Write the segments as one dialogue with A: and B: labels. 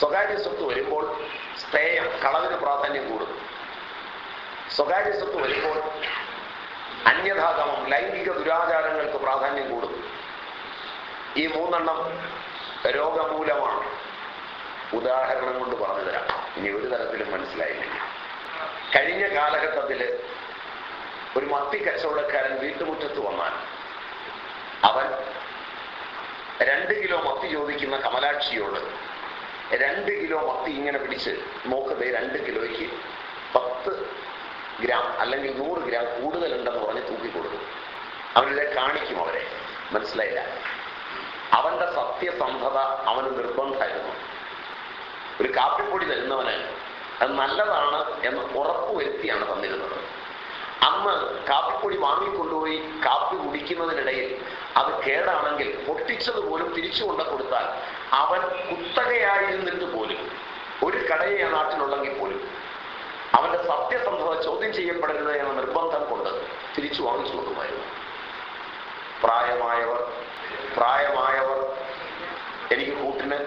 A: സ്വകാര്യ സ്വത്ത് വരുമ്പോൾ സ്തേയം കളവിന് പ്രാധാന്യം കൂടുന്നു. സ്വകാര്യ സ്വത്ത് വരുമ്പോൾ അന്യഥാഗമം ലൈംഗിക ദുരാചാരങ്ങൾക്ക് പ്രാധാന്യം കൂടുന്നു. ഈ മൂന്നെണ്ണം രോഗമൂലമാണ്. ഉദാഹരണം കൊണ്ട് പറഞ്ഞു തരാം. ഇനി ഒരു തരത്തിലും മനസ്സിലായില്ല കഴിഞ്ഞ കാലഘട്ടത്തിൽ ഒരു മത്തി കച്ചവടക്കാരൻ വീട്ടുമുറ്റത്ത് വന്നാൽ അവൻ രണ്ട് കിലോ മത്തി ചോദിക്കുന്ന കമലാക്ഷിയോട് രണ്ട് കിലോ മത്തി ഇങ്ങനെ പിടിച്ച് നോക്കതേ രണ്ട് കിലോയ്ക്ക് പത്ത് ഗ്രാം അല്ലെങ്കിൽ നൂറ് ഗ്രാം കൂടുതലുണ്ടെന്ന് പറഞ്ഞ് തൂക്കിക്കൊടുക്കും അവരിതെ കാണിക്കും അവരെ. മനസ്സിലായില്ല? അവന്റെ സത്യസന്ധത അവന് നിർബന്ധമായിരുന്നു. ഒരു കാപ്പിപ്പൊടി തരുന്നവന് അത് നല്ലതാണ് എന്ന് ഉറപ്പുവരുത്തിയാണ് തന്നിരുന്നത്. അന്ന് കാപ്പിപ്പൊടി വാങ്ങിക്കൊണ്ടുപോയി കാപ്പി കുടിക്കുന്നതിനിടയിൽ അത് കേടാണെങ്കിൽ പൊട്ടിച്ചത് പോലും തിരിച്ചു കൊണ്ട കൊടുത്താൽ അവൻ കുത്തകയായിരുന്നിട്ട് പോലും ഒരു കടയെ നാട്ടിലുള്ളെങ്കിൽ പോലും അവന്റെ സത്യസന്ധത ചോദ്യം ചെയ്യപ്പെടരുത് എന്ന നിർബന്ധം കൊണ്ട് തിരിച്ചു വാങ്ങിച്ചു കൊടുക്കുമായിരുന്നു പ്രായമായവർ പ്രായമായവർ എനിക്ക് കൂട്ടിന്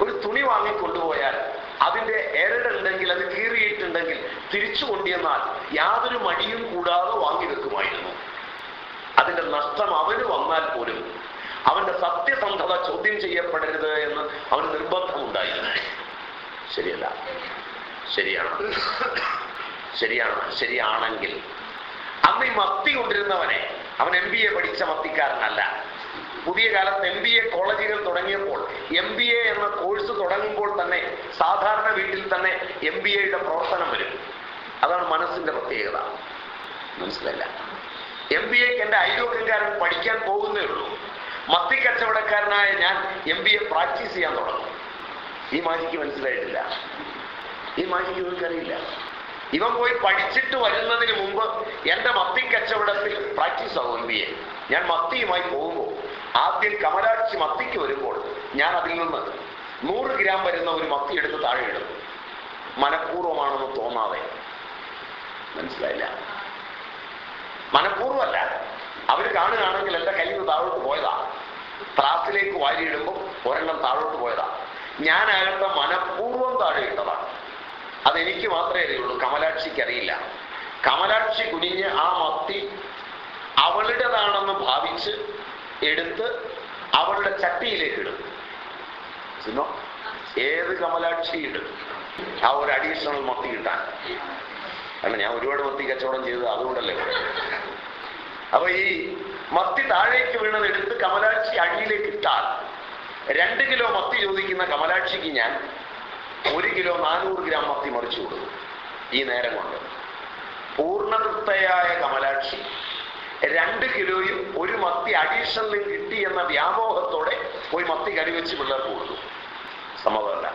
A: ഒരു തുണി വാങ്ങിക്കൊണ്ടുപോയാൽ അതിന്റെ എരടുണ്ടെങ്കിൽ അത് കീറിയിട്ടുണ്ടെങ്കിൽ തിരിച്ചു കൊണ്ടുവന്നാൽ യാതൊരു മടിയും കൂടാതെ വാങ്ങി വെക്കുമായിരുന്നു അതിന്റെ നഷ്ടം അവന് വന്നാൽ പോലും അവന്റെ സത്യസന്ധത ചോദ്യം ചെയ്യപ്പെടരുത് എന്ന് അവന് നിർബന്ധമുണ്ടായിരുന്നു. ശരിയല്ല. ശരിയാണ്. ശരിയാണ്. ശരിയാണെങ്കിൽ അന്ന് ഈ മത്തി കൊണ്ടിരുന്നവനെ അവൻ എം ബി എ പഠിച്ച മത്തിക്കാരനല്ല. പുതിയ കാലത്ത് എം ബി എ കോളേജുകൾ തുടങ്ങിയപ്പോൾ എം ബി എ എന്ന കോഴ്സ് തുടങ്ങുമ്പോൾ തന്നെ സാധാരണ വീട്ടിൽ തന്നെ എം ബി എയുടെ പ്രവർത്തനം വരും. അതാണ് മനസ്സിന്റെ പ്രത്യേകത. മനസ്സിലല്ല. എം ബി എക്ക് എന്റെ അയൽവക്കംകാരൻ പഠിക്കാൻ പോകുന്നേ ഉള്ളൂ. മത്തി കച്ചവടക്കാരനായ ഞാൻ എം ബി എ പ്രാക്ടീസ് ചെയ്യാൻ തുടങ്ങും. ഈ മാജിക്ക് മനസ്സിലായിട്ടില്ല. ഈ മാജിക്ക് നിങ്ങൾക്കറിയില്ല. ഇവൻ പോയി പഠിച്ചിട്ട് വരുന്നതിന് മുമ്പ് എന്റെ മത്തി കച്ചവടത്തിൽ പ്രാക്ടീസ് ആവും എം ബി എ ഞാൻ മത്തിയുമായി പോകുമ്പോൾ ആദ്യം കമലാക്ഷി മത്തിക്ക് വരുമ്പോൾ ഞാൻ അതിൽ നിന്ന് നൂറ് ഗ്രാം വരുന്ന ഒരു മത്തി എടുത്ത് താഴെ ഇടും. മനഃപൂർവമാണെന്ന് തോന്നാതെ. മനസ്സിലായില്ല? മനഃപൂർവമല്ല. അവർ കാണുകയാണെങ്കിൽ എന്റെ കയ്യിൽ നിന്ന് താഴോട്ട് പോയതാ. ത്രാസിലേക്ക് വാരിയിടുമ്പോൾ ഒരെണ്ണം താഴോട്ട് പോയതാ. ഞാനകത്തെ മനഃപൂർവം താഴെ ഇട്ടതാണ്. അതെനിക്ക് മാത്രമേ അറിയുള്ളൂ. കമലാക്ഷിക്ക് അറിയില്ല. കമലാക്ഷി കുനിഞ്ഞ് ആ മത്തി അവളുടേതാണെന്ന് ഭാവിച്ച് എടുത്ത് അവളുടെ ചട്ടിയിലേക്ക് ഇടും. ഏത് കമലാക്ഷി ഇടും. ആ ഒരു അഡീഷണൽ മത്തി കിട്ടാൻ. കാരണം ഞാൻ ഒരുപാട് മത്തി കച്ചവടം ചെയ്തത് അതുകൊണ്ടല്ലേ. അപ്പൊ ഈ മത്തി താഴേക്ക് വീണത് എടുത്ത് കമലാക്ഷി അടിയിലേക്ക് ഇട്ടാൽ രണ്ട് കിലോ മത്തി ചോദിക്കുന്ന കമലാക്ഷിക്ക് ഞാൻ ഒരു കിലോ നാനൂറ് ഗ്രാം മത്തി മറിച്ചു കൊടുക്കും ഈ നേരം കൊണ്ട്. പൂർണതൃപ്തയായ കമലാക്ഷി രണ്ട് കിലോയും ഒരു മത്തി അഡീഷണലും കിട്ടി എന്ന വ്യാമോഹത്തോടെ പോയി മത്തി കറിവെച്ച് പിള്ളേർക്ക് കൊടുക്കും സമ്മതമല്ല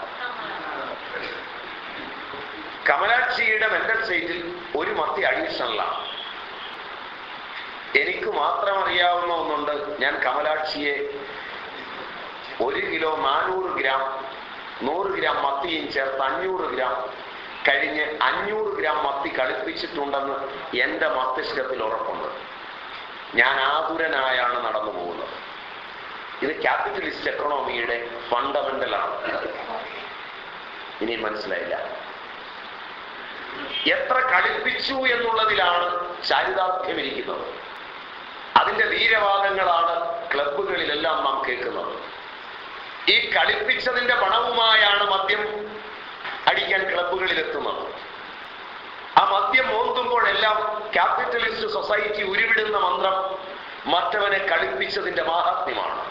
A: കമലാക്ഷിയുടെ മെന്റൽ സ്റ്റേറ്റിൽ ഒരു മത്തി അഡീഷണലാണ്. എനിക്ക് മാത്രം അറിയാവുന്ന ഒന്നുണ്ട്. ഞാൻ കമലാക്ഷിയെ ഒരു കിലോ നാനൂറ് ഗ്രാം നൂറ് ഗ്രാം മത്തിയും ചേർത്ത് അഞ്ഞൂറ് ഗ്രാം കഴിഞ്ഞ് അഞ്ഞൂറ് ഗ്രാം മത്തി കളിപ്പിച്ചിട്ടുണ്ടെന്ന് എന്റെ മസ്തിഷ്കത്തിൽ ഉറപ്പുണ്ട്. ഞാൻ ആതുരനായാണ് നടന്നു പോകുന്നത്. ഇത് ക്യാപിറ്റലിസ്റ്റ് എക്കണോമിയുടെ ഫണ്ടമെന്റൽ ആണ്. ഇനി മനസ്സിലായില്ല. എത്ര കളിപ്പിച്ചു എന്നുള്ളതിലാണ് ചാരിതാർത്ഥ്യമിരിക്കുന്നത്. അതിന്റെ വീരവാദങ്ങളാണ് ക്ലബുകളിലെല്ലാം നാം കേൾക്കുന്നത്. ഈ കളിപ്പിച്ചതിന്റെ പണവുമായാണ് മദ്യം അടിക്കാൻ ക്ലബുകളിൽ എത്തുന്നത് ആ മദ്യം മോന്തുമ്പോഴെല്ലാം ക്യാപിറ്റലിസ്റ്റ് സൊസൈറ്റി ഉരുവിടുന്ന മന്ത്രം മറ്റവനെ കളിപ്പിച്ചതിന്റെ മാഹാത്മ്യമാണ്.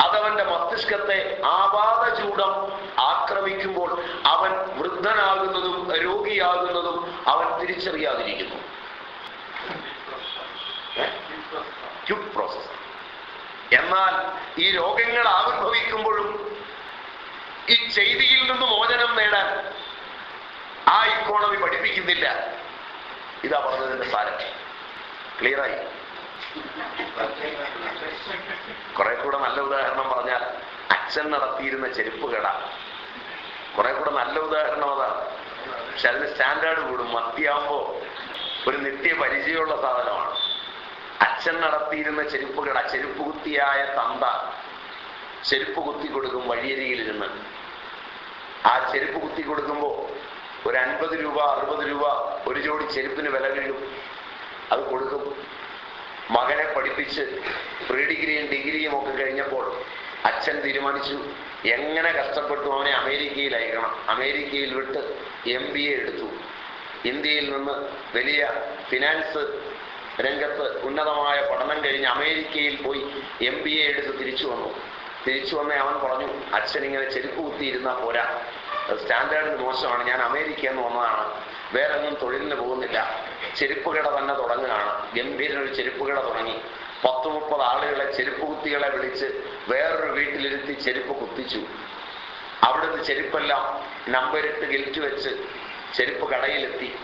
A: അതവന്റെ മസ്തിഷ്കത്തെ ആപാദചൂടം ആക്രമിക്കുമ്പോൾ അവൻ വൃദ്ധനാകുന്നതും രോഗിയാകുന്നതും അവൻ തിരിച്ചറിയാതിരിക്കുന്നു. ക്യുക്ക് പ്രോസസ് എന്നാൽ ഈ രോഗങ്ങൾ ആവിർഭവിക്കുമ്പോഴും ഈ ചെയ്തിയിൽ നിന്ന് മോചനം നേടാൻ ആ ഇക്കോണമി പഠിപ്പിക്കുന്നില്ല. ഇതാ പറഞ്ഞതിന്റെ സാരം ക്ലിയറായി കുറെ കൂടെ നല്ല ഉദാഹരണം പറഞ്ഞാൽ അച്ഛൻ നടത്തിയിരുന്ന ചെരുപ്പ് കട. കുറെ കൂടെ നല്ല ഉദാഹരണം അതാണ് പക്ഷെ അതിന് സ്റ്റാൻഡേർഡ് കൂടും. മത്തിയാകുമ്പോ ഒരു നിത്യ പരിചയമുള്ള സാധനമാണ്. അച്ഛൻ നടത്തിയിരുന്ന ചെരുപ്പുകൾ ആ ചെരുപ്പ് കുത്തിയായ തന്ത ചെരുപ്പ് കുത്തി കൊടുക്കും വഴിയരികിലിരുന്ന്. ആ ചെരുപ്പ് കുത്തി കൊടുക്കുമ്പോൾ ഒരു അൻപത് രൂപ അറുപത് രൂപ ഒരു ജോഡി ചെരുപ്പിന് വില വീഴും. അത് കൊടുക്കും. മകനെ പഠിപ്പിച്ച് പ്രീ ഡിഗ്രിയും ഡിഗ്രിയും ഒക്കെ കഴിഞ്ഞപ്പോൾ അച്ഛൻ തീരുമാനിച്ചു എങ്ങനെ കഷ്ടപ്പെട്ടു അവനെ അമേരിക്കയിൽ അയക്കണം അമേരിക്കയിൽ വിട്ട് എ എടുത്തു. ഇന്ത്യയിൽ നിന്ന് വലിയ ഫിനാൻസ് രംഗത്ത് ഉന്നതമായ പഠനം കഴിഞ്ഞ് അമേരിക്കയിൽ പോയി എം ബി എ എടുത്ത് തിരിച്ചു വന്നു. തിരിച്ചു വന്ന അവൻ പറഞ്ഞു അച്ഛൻ ഇങ്ങനെ ചെരുപ്പ് കുത്തിയിരുന്ന പോരാ. സ്റ്റാൻഡേർഡിന് മോശമാണ്. ഞാൻ അമേരിക്ക എന്ന് വന്നതാണ്. വേറെ ഒന്നും തൊഴിലിന് പോകുന്നില്ല. ചെരുപ്പുകട തന്നെ തുടങ്ങുകയാണ്. ഗംഭീരനൊരു ചെരുപ്പുകട തുടങ്ങി. പത്ത് മുപ്പത് ആളുകളെ ചെരുപ്പ് കുത്തികളെ വിളിച്ച് വേറൊരു വീട്ടിലിരുത്തി ചെരുപ്പ് കുത്തിച്ചു. അവിടുന്ന് ചെരുപ്പെല്ലാം നമ്പരിട്ട് ഗിൽറ്റ് വെച്ച് ചെരുപ്പ് കടയിലെത്തി.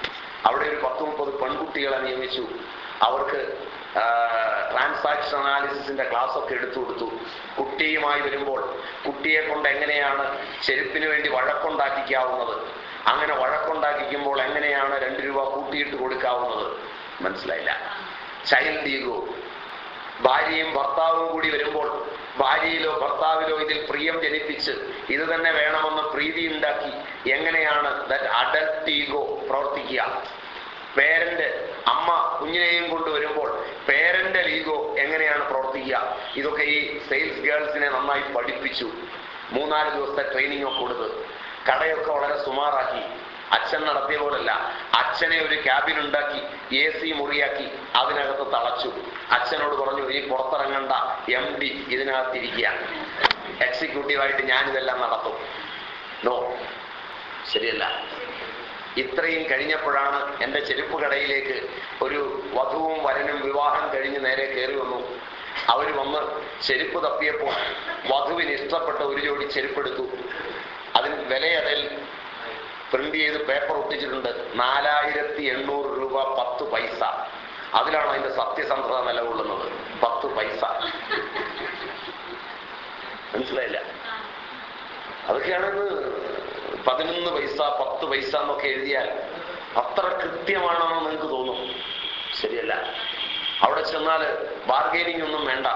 A: അവിടെ ഒരു പത്ത് മുപ്പത് പെൺകുട്ടികളെ നിയമിച്ചു. അവർക്ക് ട്രാൻസാക്ഷൻ അനാലിസിസിന്റെ ക്ലാസ് ഒക്കെ എടുത്തു കൊടുത്തു. കുട്ടിയുമായി വരുമ്പോൾ കുട്ടിയെ കൊണ്ട് എങ്ങനെയാണ് ചെരുപ്പിന് വേണ്ടി വഴക്കുണ്ടാക്കിക്കാവുന്നത്? അങ്ങനെ വഴക്കുണ്ടാക്കിക്കുമ്പോൾ എങ്ങനെയാണ് രണ്ട് രൂപ കൂട്ടിയിട്ട് കൊടുക്കാവുന്നത്? മനസ്സിലായില്ല. ചൈൽഡ് ഈഗോ ഭാര്യയും ഭർത്താവും കൂടി വരുമ്പോൾ ഭാര്യയിലോ ഭർത്താവിലോ ഇതിൽ പ്രിയം ജനിപ്പിച്ച് ഇത് തന്നെ വേണമെന്ന് പ്രീതി ഉണ്ടാക്കി എങ്ങനെയാണ് ദാറ്റ് അഡൽട്ട് ഈഗോ പ്രവർത്തിക്കുക? പേരന്റ് അമ്മ കുഞ്ഞിനെയും കൊണ്ട് വരുമ്പോൾ പേരന്റ് ലീഗോ എങ്ങനെയാണ് പ്രവർത്തിക്കുക? ഇതൊക്കെ ഈ സെയിൽസ് ഗേൾസിനെ നന്നായി പഠിപ്പിച്ചു. മൂന്നാൽ ദിവസത്തെ ട്രെയിനിങ് ഒക്കെ കൊടുത്ത്. കടയൊക്കെ വളരെ സുമാറാക്കി. അച്ഛൻ നടത്തിയ പോലല്ല. അച്ഛനെ ഒരു ക്യാബിൻ ഉണ്ടാക്കി എ സി മുറിയാക്കി അതിനകത്ത് തളച്ചു. അച്ഛനോട് പറഞ്ഞു ഈ പുറത്തിറങ്ങണ്ട. M D ഇതിനകത്തിരിക്കുക. എക്സിക്യൂട്ടീവായിട്ട് ഞാനിതെല്ലാം നടത്തും. നോ. ശരിയല്ല. ഇത്രയും കഴിഞ്ഞപ്പോഴാണ് എന്റെ ചെരുപ്പ് കടയിലേക്ക് ഒരു വധുവും വരനും വിവാഹം കഴിഞ്ഞ് നേരെ കയറി വന്നു. അവർ വന്ന് ചെരുപ്പ് തപ്പിയപ്പോൾ വധുവിന് ഇഷ്ടപ്പെട്ട ഒരു ജോഡി ചെരുപ്പെടുത്തു. അതിന് വിലയതിൽ പ്രിന്റ് ചെയ്ത് പേപ്പർ ഒട്ടിച്ചിട്ടുണ്ട്. നാലായിരത്തി എണ്ണൂറ് രൂപ പത്ത് പൈസ. അതിലാണ് അതിന്റെ സത്യസന്ധത നിലകൊള്ളുന്നത് പത്ത് പൈസ. മനസ്സിലായില്ല? അതൊക്കെയാണെന്ന് പതിനൊന്ന് പൈസ പത്ത് പൈസ എന്നൊക്കെ എഴുതിയാൽ അത്ര കൃത്യമാണെന്ന് നിങ്ങൾക്ക് തോന്നും. ശരിയല്ല. അവിടെ ചെന്നാൽ ബാർഗെയിനിങ് ഒന്നും വേണ്ട.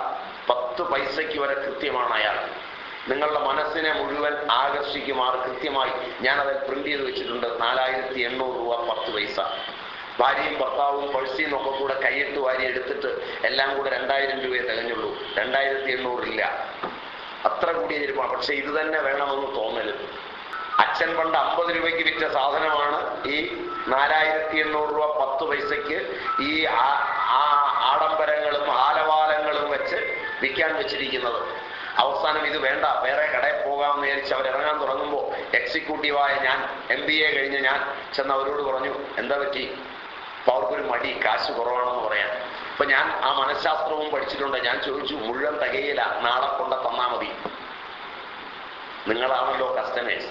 A: പത്ത് പൈസയ്ക്ക് വരെ കൃത്യമാണ് അയാൾ. നിങ്ങളുടെ മനസ്സിനെ മുഴുവൻ ആകർഷിക്കുമാർ കൃത്യമായി ഞാനത് പ്രിന്റ് ചെയ്ത് വെച്ചിട്ടുണ്ട്. നാലായിരത്തി എണ്ണൂറ് രൂപ പത്ത് പൈസ. ഭാര്യയും ഭർത്താവും പഴ്സിയും ഒക്കെ കൂടെ കൈയിട്ട് വാരി എടുത്തിട്ട് എല്ലാം കൂടെ രണ്ടായിരം രൂപയെ തികഞ്ഞുള്ളൂ. രണ്ടായിരത്തി എണ്ണൂറില്ല. അത്ര കൂടിയ ചെരുപ്പാണ് പക്ഷെ ഇത് തന്നെ വേണമെന്ന് തോന്നരുത് അച്ഛൻ പണ്ട് അമ്പത് രൂപയ്ക്ക് വിറ്റ സാധനമാണ് ഈ നാലായിരത്തി എണ്ണൂറ് രൂപ പത്ത് പൈസയ്ക്ക് ഈ ആ- ആഡംബരങ്ങളും ആലവാലങ്ങളും വെച്ച് വിൽക്കാൻ വെച്ചിരിക്കുന്നത്. അവസാനം ഇത് വേണ്ട വേറെ കടയിൽ പോകാമെന്ന് വിചാരിച്ച് അവർ ഇറങ്ങാൻ തുടങ്ങുമ്പോൾ എക്സിക്യൂട്ടീവായ ഞാൻ എം ബി എ കഴിഞ്ഞ് ഞാൻ ചെന്ന് അവരോട് പറഞ്ഞു എന്താ പറ്റി? അപ്പോൾ അവർക്കൊരു മടി കാശ് കുറവാണെന്ന് പറയാൻ. അപ്പൊ ഞാൻ ആ മനഃശാസ്ത്രവും പഠിച്ചിട്ടുണ്ട്. ഞാൻ ചോദിച്ചു മുഴുവൻ തകയില നാളെ കൊണ്ട തന്നാ മതി. നിങ്ങളാണല്ലോ കസ്റ്റമേഴ്സ്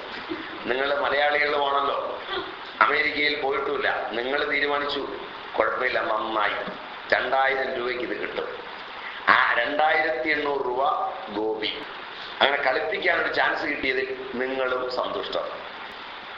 A: നിങ്ങൾ മലയാളികളുമാണല്ലോ അമേരിക്കയിൽ പോയിട്ടുമില്ല നിങ്ങൾ തീരുമാനിച്ചു. കുഴപ്പമില്ല നന്നായി. രണ്ടായിരം രൂപയ്ക്ക് ഇത് കിട്ടും. ആ രണ്ടായിരത്തി എണ്ണൂറ് രൂപ ഗോപി. അങ്ങനെ കളിപ്പിക്കാൻ ഒരു ചാൻസ് കിട്ടിയതിൽ നിങ്ങളും സന്തുഷ്ടം.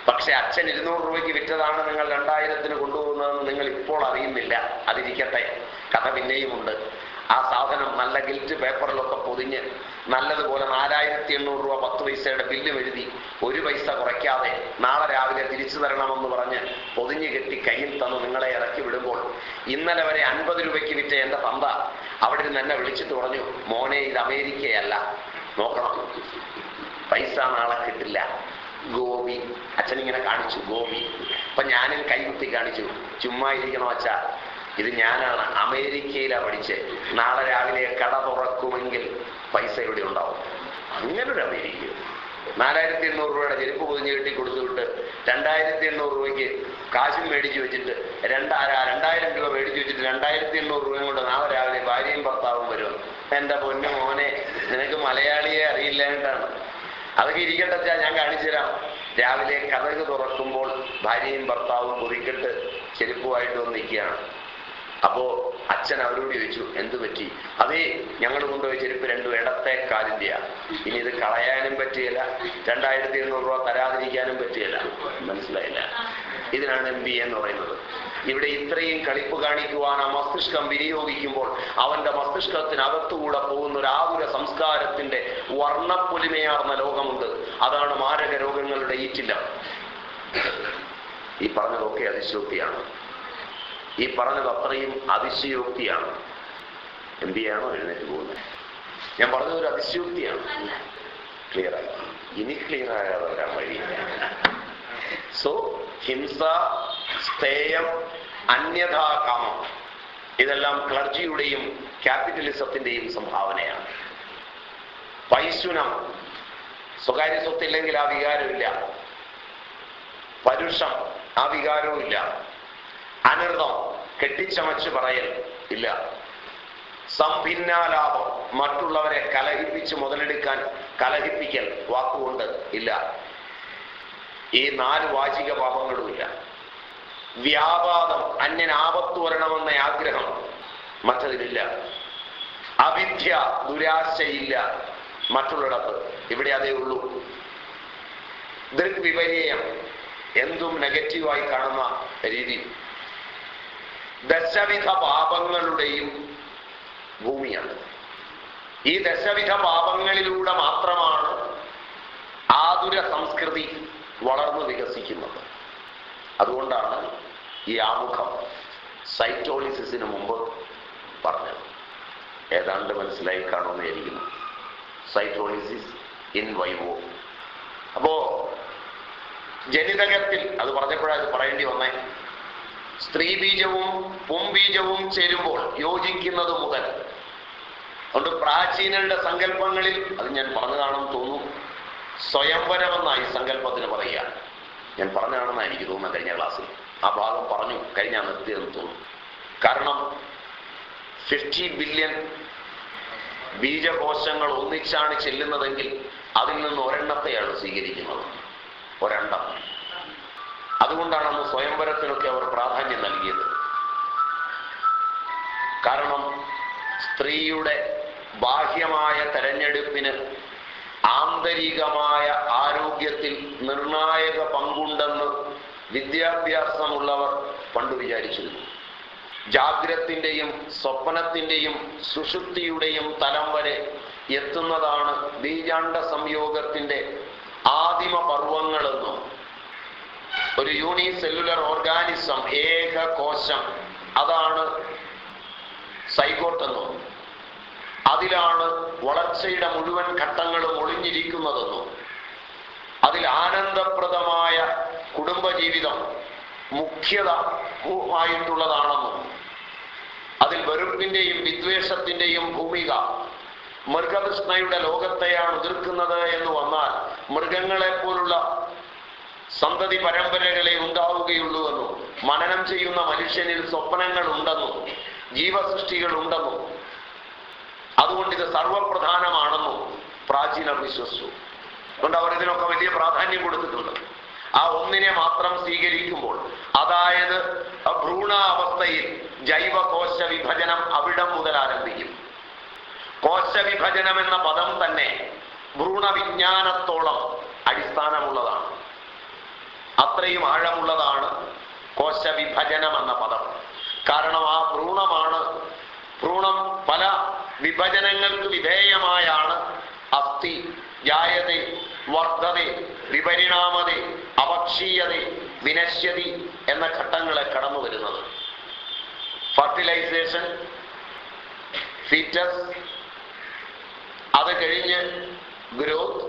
A: പക്ഷെ അച്ഛൻ ഇരുന്നൂറ് രൂപയ്ക്ക് വിറ്റതാണ് നിങ്ങൾ രണ്ടായിരത്തിന് കൊണ്ടുപോകുന്നതെന്ന് നിങ്ങൾ ഇപ്പോൾ അറിയുന്നില്ല. അതിരിക്കട്ടെ. കഥ പിന്നെയുമുണ്ട്. ആ സാധനം നല്ല ഗിൽറ്റ് പേപ്പറിലൊക്കെ പൊതിഞ്ഞ് നല്ലതുപോലെ നാലായിരത്തി എണ്ണൂറ് രൂപ പത്ത് പൈസയുടെ ബില്ലും എഴുതി ഒരു പൈസ കുറയ്ക്കാതെ നാളെ രാവിലെ തിരിച്ചു തരണമെന്ന് പറഞ്ഞ് പൊതിഞ്ഞ് കെട്ടി കയ്യിൽ തന്ന് നിങ്ങളെ ഇറക്കി വിടുമ്പോൾ. ഇന്നലെ വരെ അൻപത് രൂപയ്ക്ക് വിറ്റ എന്റെ തന്ത അവിടെ നിന്ന് എന്നെ വിളിച്ചിട്ട് പറഞ്ഞു മോനെ ഇത് അമേരിക്കയല്ല. നോക്കണം. പൈസ നാളെ കിട്ടില്ല. ഗോപി. അച്ഛനിങ്ങനെ കാണിച്ചു ഗോപി അപ്പൊ ഞാനും കൈകുത്തി കാണിച്ചു. ചുമ്മാ ഇരിക്കണോ അച്ഛാ? ഇത് ഞാനാണ്. അമേരിക്കയിലാ പഠിച്ച്. നാളെ രാവിലെ കട തുറക്കുമെങ്കിൽ പൈസ ഇവിടെ ഉണ്ടാവും. അങ്ങനൊരു അമേരിക്ക നാലായിരത്തി എണ്ണൂറ് രൂപയുടെ ചെരുപ്പ് പൊതിഞ്ഞ് കെട്ടി കൊടുത്തുവിട്ട് രണ്ടായിരത്തി എണ്ണൂറ് രൂപയ്ക്ക് കാശും മേടിച്ചു വെച്ചിട്ട് രണ്ടാ രണ്ടായിരം രൂപ മേടിച്ചു വെച്ചിട്ട് രണ്ടായിരത്തി എണ്ണൂറ് രൂപയും കൊണ്ട് നാളെ രാവിലെ ഭാര്യയും ഭർത്താവും വരും എന്റെ പൊന്നു മോനെ നിനക്ക് മലയാളിയെ അറിയില്ലാണ്ടാണ് അതൊക്കെ ഇരിക്കട്ടെ ഞാൻ കാണിച്ചു തരാം. രാവിലെ കഥക് തുറക്കുമ്പോൾ ഭാര്യയും ഭർത്താവും കുറിക്കിട്ട് ചെരുപ്പുമായിട്ട് വന്ന് നിൽക്കുകയാണ്. അപ്പോ അച്ഛൻ അവരോട് ചോദിച്ചു എന്തു പറ്റി? അതേ ഞങ്ങൾ കൊണ്ടുപോയി ചെരുപ്പ് രണ്ടും ഇടത്തെ കാലിന്റെയാ ഇനി ഇത് കളയാനും പറ്റിയല്ല രണ്ടായിരത്തി എണ്ണൂറ് രൂപ തരാതിരിക്കാനും പറ്റിയല്ല മനസ്സിലായില്ല. ഇതിനാണ് എം ബി എന്ന് പറയുന്നത്. ഇവിടെ ഇത്രയും കളിപ്പ് കാണിക്കുവാൻ ആ മസ്തിഷ്കം വിനിയോഗിക്കുമ്പോൾ അവന്റെ മസ്തിഷ്കത്തിനകത്തുകൂടെ പോകുന്ന ഒരു ആതുര സംസ്കാരത്തിന്റെ വർണപ്പൊലിമയാർന്ന ലോകമുണ്ട്. അതാണ് മാരക രോഗങ്ങളുടെ ഈറ്റില്ല. ഈ പറഞ്ഞതൊക്കെ അതിശയോക്തിയാണ്. ഈ പറഞ്ഞത് അത്രയും അതിശയോക്തിയാണ്. എം ചെയ്യാണോ എഴുന്നേറ്റ് പോകുന്നത്? ഞാൻ പറഞ്ഞത് ഒരു അതിശയോക്തിയാണ്. ക്ലിയർ ആയി. ഇനി ക്ലിയർ ആകാതെ വരാൻ വഴിയില്ല. സോ ഹിംസ സ്ഥേയം അന്യഥാകാമം ഇതെല്ലാം ക്ലർജിയുടെയും ക്യാപിറ്റലിസത്തിന്റെയും സംഭാവനയാണ്. പൈശുനം സ്വകാര്യ സ്വത്തില്ലെങ്കിൽ ആ വികാരമില്ല. പരുഷം ആ വികാരവും അനൃതം കെട്ടിച്ചമച്ച് പറയൽ. ഇല്ല. സംഭിന്നാലാഭം മറ്റുള്ളവരെ കലഹിപ്പിച്ച് മുതലെടുക്കാൻ കലഹിപ്പിക്കൽ വാക്കുകൊണ്ട് ഇല്ല. ഈ നാല് വാചിക പാപങ്ങളുമില്ല വ്യാപാദം അന്യൻ ആപത്തു വരണമെന്ന ആഗ്രഹം മറ്റതിലില്ല. അവിദ്യ ദുരാശയില്ല മറ്റുള്ളിടത്ത്. ഇവിടെ അതേ ഉള്ളൂ. ദൃഗ്വിപര്യം എന്തും നെഗറ്റീവായി കാണുന്ന രീതി. ദശവിധ പാപങ്ങളുടെയും ഭൂമിയാണ്. ഈ ദശവിധ പാപങ്ങളിലൂടെ മാത്രമാണ് ആതുര സംസ്കൃതി വളർന്നു വികസിക്കുന്നത്. അതുകൊണ്ടാണ് ഈ ആമുഖം സൈറ്റോളിസിന് മുമ്പ് പറഞ്ഞത്. ഏതാണ്ട് മനസ്സിലായി കാണുമെന്ന് വിചാരിക്കുന്നു. Cytolysis in vivo. അപ്പോ ജനിതകത്തിൽ അത് പറഞ്ഞപ്പോഴത് പറയേണ്ടി വന്നേ. സ്ത്രീ ബീജവും പുംബീജവും ചേരുമ്പോൾ യോജിക്കുന്നത് മുതൽ. അതുകൊണ്ട് പ്രാചീനരുടെ സങ്കല്പങ്ങളിൽ അത് ഞാൻ പറഞ്ഞതാണെന്ന് തോന്നുന്നു സ്വയംവരമെന്നായി സങ്കല്പത്തിന് പറയുക. ഞാൻ പറഞ്ഞതാണെന്നാണ് എനിക്ക് തോന്നുന്നത് കഴിഞ്ഞ ക്ലാസ്സിൽ. ആ ഭാഗം പറഞ്ഞു കഴിഞ്ഞ നിർത്തിയെന്ന് തോന്നുന്നു. കാരണം ഫിഫ്റ്റി ബില്യൺ ബീജകോശങ്ങൾ ഒന്നിച്ചാണ് ചെല്ലുന്നതെങ്കിൽ അതിൽ നിന്ന് ഒരെണ്ണത്തെയാണ് സ്വീകരിക്കുന്നത്. ഒരെണ്ണം. അതുകൊണ്ടാണ് അന്ന് സ്വയംവരത്തിനൊക്കെ അവർ പ്രാധാന്യം നൽകിയത്. കാരണം സ്ത്രീയുടെ ബാഹ്യമായ തെരഞ്ഞെടുപ്പിന് ആന്തരികമായ ആരോഗ്യത്തിൽ നിർണായക പങ്കുണ്ടെന്ന് വിദ്യാഭ്യാസമുള്ളവർ പണ്ട് വിചാരിച്ചിരുന്നു. ജാഗ്രത്തിന്റെയും സ്വപ്നത്തിന്റെയും സുഷുപ്തിയുടെയും തലം വരെ എത്തുന്നതാണ് ബീജാണ്ട സംയോഗത്തിന്റെ ആദിമ പർവങ്ങളെന്നും ഒരു യൂണി സെല്ലുലർ ഓർഗാനിസം ഏക കോശം. അതാണ് സൈഗോട്ട് അതിലാണ് വളർച്ചയുടെ മുഴുവൻ ഘട്ടങ്ങളും ഒളിഞ്ഞിരിക്കുന്നതെന്നും. അതിൽ ആനന്ദപ്രദമായ കുടുംബജീവിതം മുഖ്യതമായിട്ടുള്ളതാണെന്നും അതിൽ വെറുപ്പിന്റെയും വിദ്വേഷത്തിന്റെയും ഭൂമിക മൃഗകൃഷ്ണയുടെ ലോകത്തെയാണ് എതിർക്കുന്നത് എന്ന് വന്നാൽ മൃഗങ്ങളെ പോലുള്ള സന്തതി പരമ്പരകളെ ഉണ്ടാവുകയുള്ളൂവെന്നും മനനം ചെയ്യുന്ന മനുഷ്യനിൽ സ്വപ്നങ്ങൾ ഉണ്ടെന്നും ജീവസൃഷ്ടികൾ ഉണ്ടെന്നും അതുകൊണ്ട് ഇത് സർവപ്രധാനമാണെന്നും പ്രാചീനർ വിശ്വസിച്ചു. അതുകൊണ്ട് അവർ ഇതിനൊക്കെ വലിയ പ്രാധാന്യം കൊടുത്തിട്ടുണ്ട്. ആ ഒന്നിനെ മാത്രം സ്വീകരിക്കുമ്പോൾ അതായത് ഭ്രൂണാവസ്ഥയിൽ ജൈവകോശ വിഭജനം അവിടം മുതൽ ആരംഭിക്കും. കോശ വിഭജനം എന്ന പദം തന്നെ ഭ്രൂണവിജ്ഞാനത്തോളം അടിസ്ഥാനമുള്ളതാണ്. അത്രയും ആഴമുള്ളതാണ് കോശവിഭജനം എന്ന പദം. കാരണം ആ ഭ്രൂണമാണ് ഭ്രൂണം പല വിഭജനങ്ങൾക്ക് വിധേയമായാണ്. അസ്ഥി ജായത വർദ്ധത വിപരിണാമത അപക്ഷീയത വിനശ്യതി എന്ന ഘട്ടങ്ങളെ കടന്നു വരുന്നത്. ഫർട്ടിലൈസേഷൻ ഫീറ്റസ് അത് കഴിഞ്ഞ് ഗ്രോത്ത്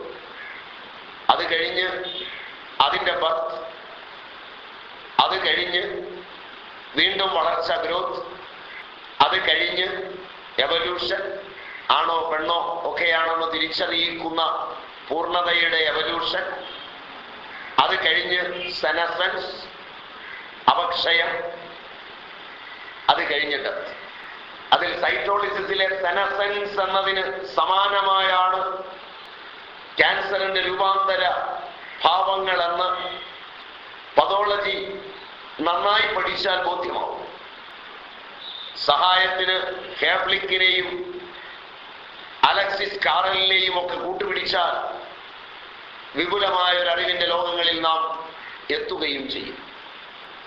A: അത് കഴിഞ്ഞ് അതിന്റെ ബർത്ത് അത് കഴിഞ്ഞ് വീണ്ടും വളർച്ച ഗ്രോത്ത് അത് കഴിഞ്ഞ് എവല്യൂഷൻ ആണോ പെണ്ണോ ഒക്കെയാണെന്ന് തിരിച്ചറിയിക്കുന്ന പൂർണതയുടെ എവല്യൂഷൻ അത് കഴിഞ്ഞ് സെനസൻസ് അപക്ഷയം അത് കഴിഞ്ഞിട്ട് അതിൽ സൈറ്റോളിസിസിലെ സെനസൻസ് എന്നതിന് സമാനമായാണ് ക്യാൻസറിന്റെ രൂപാന്തര ഭാവങ്ങളെന്ന് പതോളജി നന്നായി പഠിച്ചാൽ ബോധ്യമാവും. സഹായത്തിന് ഹേബ്ലിക്കിനെയും അലക്സിസ് കാറലിനെയും ഒക്കെ കൂട്ടുപിടിച്ചാൽ വിപുലമായ ഒരു അറിവിന്റെ ലോകങ്ങളിൽ നാം എത്തുകയും ചെയ്യും.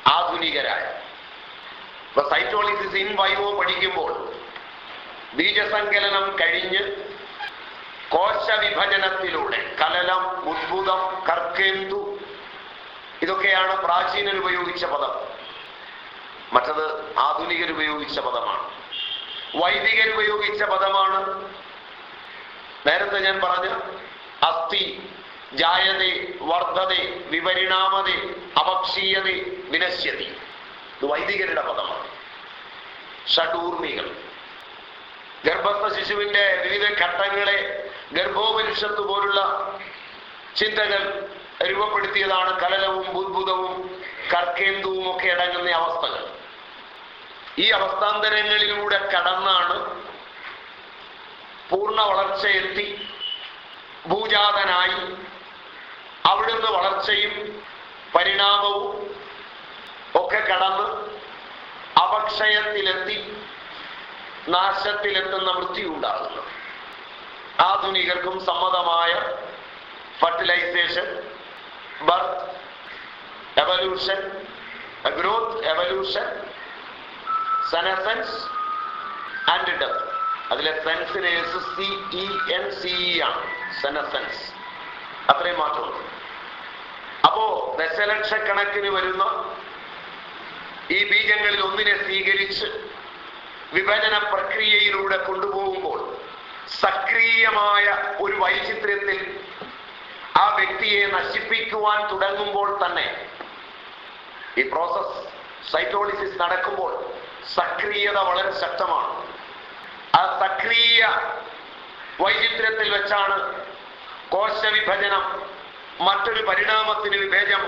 A: ആധുനികരായ. ഇപ്പൊ സൈറ്റോളിസിസ് ഇൻ വൈവോ പഠിക്കുമ്പോൾ ബീജസങ്കലനം കഴിഞ്ഞ് കോശവിഭജനത്തിലൂടെ ഉദ്ഭുതം കർക്കേന്തു ഇതൊക്കെയാണ് പ്രാചീനർ ഉപയോഗിച്ച പദം. മറ്റത് ആധുനികർ ഉപയോഗിച്ച പദമാണ്. വൈദികർ ഉപയോഗിച്ച പദമാണ്. നേരത്തെ ഞാൻ പറഞ്ഞ അസ്ഥി ജായതേ വർദ്ധതേ വിപരിണാമതേ അപക്ഷീയതേ വിനശ്യതി. ഇത് വൈദികരുടെ പദമാണ്. ഷഡൂർമികൾ ഗർഭസ്ഥ ശിശുവിന്റെ വിവിധ ഘട്ടങ്ങളെ ഗർഭോപനിഷത്ത് പോലുള്ള ചിന്തകൾ രൂപപ്പെടുത്തിയതാണ് കലലവും ബുദ്ഭുതവും കർക്കേന്ദുവും ഒക്കെ അടങ്ങുന്ന അവസ്ഥകൾ. ഈ അവസ്ഥാന്തരങ്ങളിലൂടെ കടന്നാണ് പൂർണ വളർച്ചയെത്തി ഭൂജാതനായി അവിടുന്ന് വളർച്ചയും പരിണാമവും ഒക്കെ കടന്ന് അപക്ഷയത്തിലെത്തി നാശത്തിലെത്തുന്ന വൃത്തി ഉണ്ടാകുന്നു ആധുനികർക്കും സമ്മതമായ fertilisation birth evolution growth evolution senescence and death അതിലെ സെൻസിന് S C T N C E ആണ് സെനസെൻസ് അത്രയും മാറ്റമുണ്ട് അപ്പോ ദശലക്ഷക്കണക്കിന് വരുന്ന ഈ ബീജങ്ങളിൽ ഒന്നിനെ സ്വീകരിച്ച് വിഭജന പ്രക്രിയയിലൂടെ കൊണ്ടുപോകുമ്പോൾ സക്രിയമായ ഒരു വൈചിത്ര്യത്തിൽ ആ വ്യക്തിയെ നശിപ്പിക്കുവാൻ തുടങ്ങുമ്പോൾ തന്നെ ഈ പ്രോസസ് സൈറ്റോളിസിസ് നടക്കുമ്പോൾ സക്രിയത വളരെ ശക്തമാണ്. ആ സക്രിയ വൈചിത്ര്യത്തിൽ വെച്ചാണ് കോശവിഭജനം മറ്റൊരു പരിണാമത്തിന് വിഭേജം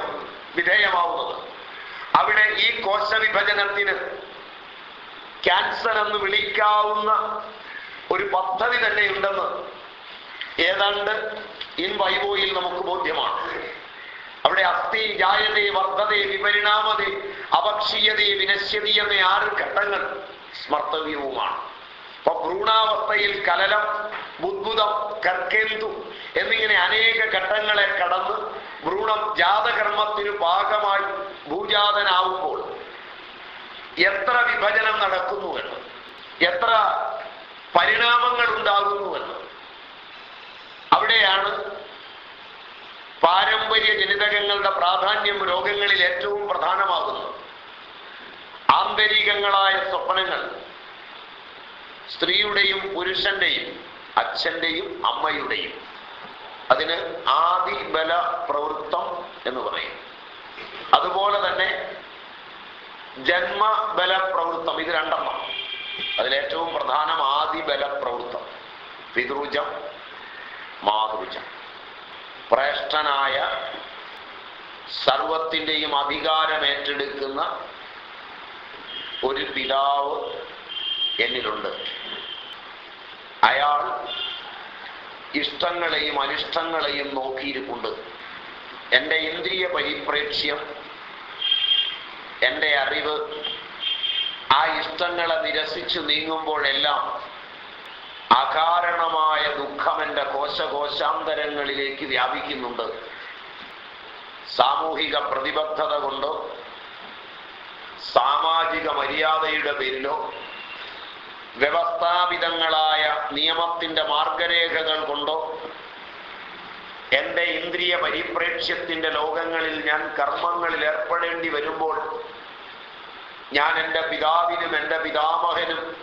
A: വിധേയമാവുന്നത്. അവിടെ ഈ കോശവിഭജനത്തിന് ക്യാൻസർ എന്ന് വിളിക്കാവുന്ന ഒരു പദ്ധതി തന്നെ ഉണ്ടെന്ന് ഏതാണ്ട് ഇൻ വൈവോയിൽ നമുക്ക് ബോധ്യമാണ്. അവിടെ അസ്ഥി ജായതേ വർദ്ധതേ വിപരിണാമതേ അപക്ഷീയതേ വിനശ്യതി എന്ന ആറ് ഘട്ടങ്ങൾ സ്മർത്തവ്യവുമാണ്. അപ്പൊ ഭ്രൂണാവസ്ഥയിൽ കലലം ബുദ്ധുതം കർക്കേന്തു എന്നിങ്ങനെ അനേക ഘട്ടങ്ങളെ കടന്ന് ഭ്രൂണം ജാതകർമ്മത്തിനു ഭാഗമായി ഭൂജാതനാവുമ്പോൾ എത്ര വിഭജനം നടക്കുന്നുവെന്ന് എത്ര പരിണാമങ്ങൾ ഉണ്ടാകുന്നുവെന്ന് അവിടെയാണ് പാരമ്പര്യ ജനിതകങ്ങളുടെ പ്രാധാന്യം രോഗങ്ങളിൽ ഏറ്റവും പ്രധാനമാകുന്നത് ആന്തരികങ്ങളായ സ്വപ്നങ്ങൾ സ്ത്രീയുടെയും പുരുഷന്റെയും അച്ഛന്റെയും അമ്മയുടെയും. അതിന് ആദിബല പ്രവൃത്തം എന്ന് പറയും. അതുപോലെ തന്നെ ജന്മബല പ്രവൃത്തം ഇത് രണ്ടെണ്ണം. അതിലേറ്റവും പ്രധാനം ആദിബല പ്രവൃത്തം. പിതൃജം മാതൃജം ശ്രേഷ്ഠനായ സർവത്തിന്റെയും അധികാരമേറ്റെടുക്കുന്ന ഒരു പിതാവ് എന്നിലുണ്ട്. അയാൾ ഇഷ്ടങ്ങളെയും അനിഷ്ടങ്ങളെയും നോക്കിയിരിപ്പുണ്ട്. എന്റെ ഇന്ദ്രിയ പരിപ്രേക്ഷ്യം എന്റെ അറിവ് ആ ഇഷ്ടങ്ങളെ നിരസിച്ചു നീങ്ങുമ്പോഴെല്ലാം അകാരണമായ ദുഃഖം എന്റെ കോശകോശാന്തരങ്ങളിലേക്ക് വ്യാപിക്കുന്നുണ്ട്. സാമൂഹിക പ്രതിബദ്ധത കൊണ്ടോ സാമാജിക മര്യാദയുടെ പേരിലോ വ്യവസ്ഥാപിതങ്ങളായ നിയമത്തിന്റെ മാർഗരേഖകൾ കൊണ്ടോ എന്റെ ഇന്ദ്രിയ പരിപ്രേക്ഷ്യത്തിന്റെ ലോകങ്ങളിൽ ഞാൻ കർമ്മങ്ങളിൽ ഏർപ്പെടേണ്ടി വരുമ്പോൾ ഞാൻ എന്റെ പിതാവിനും എന്റെ പിതാമഹനും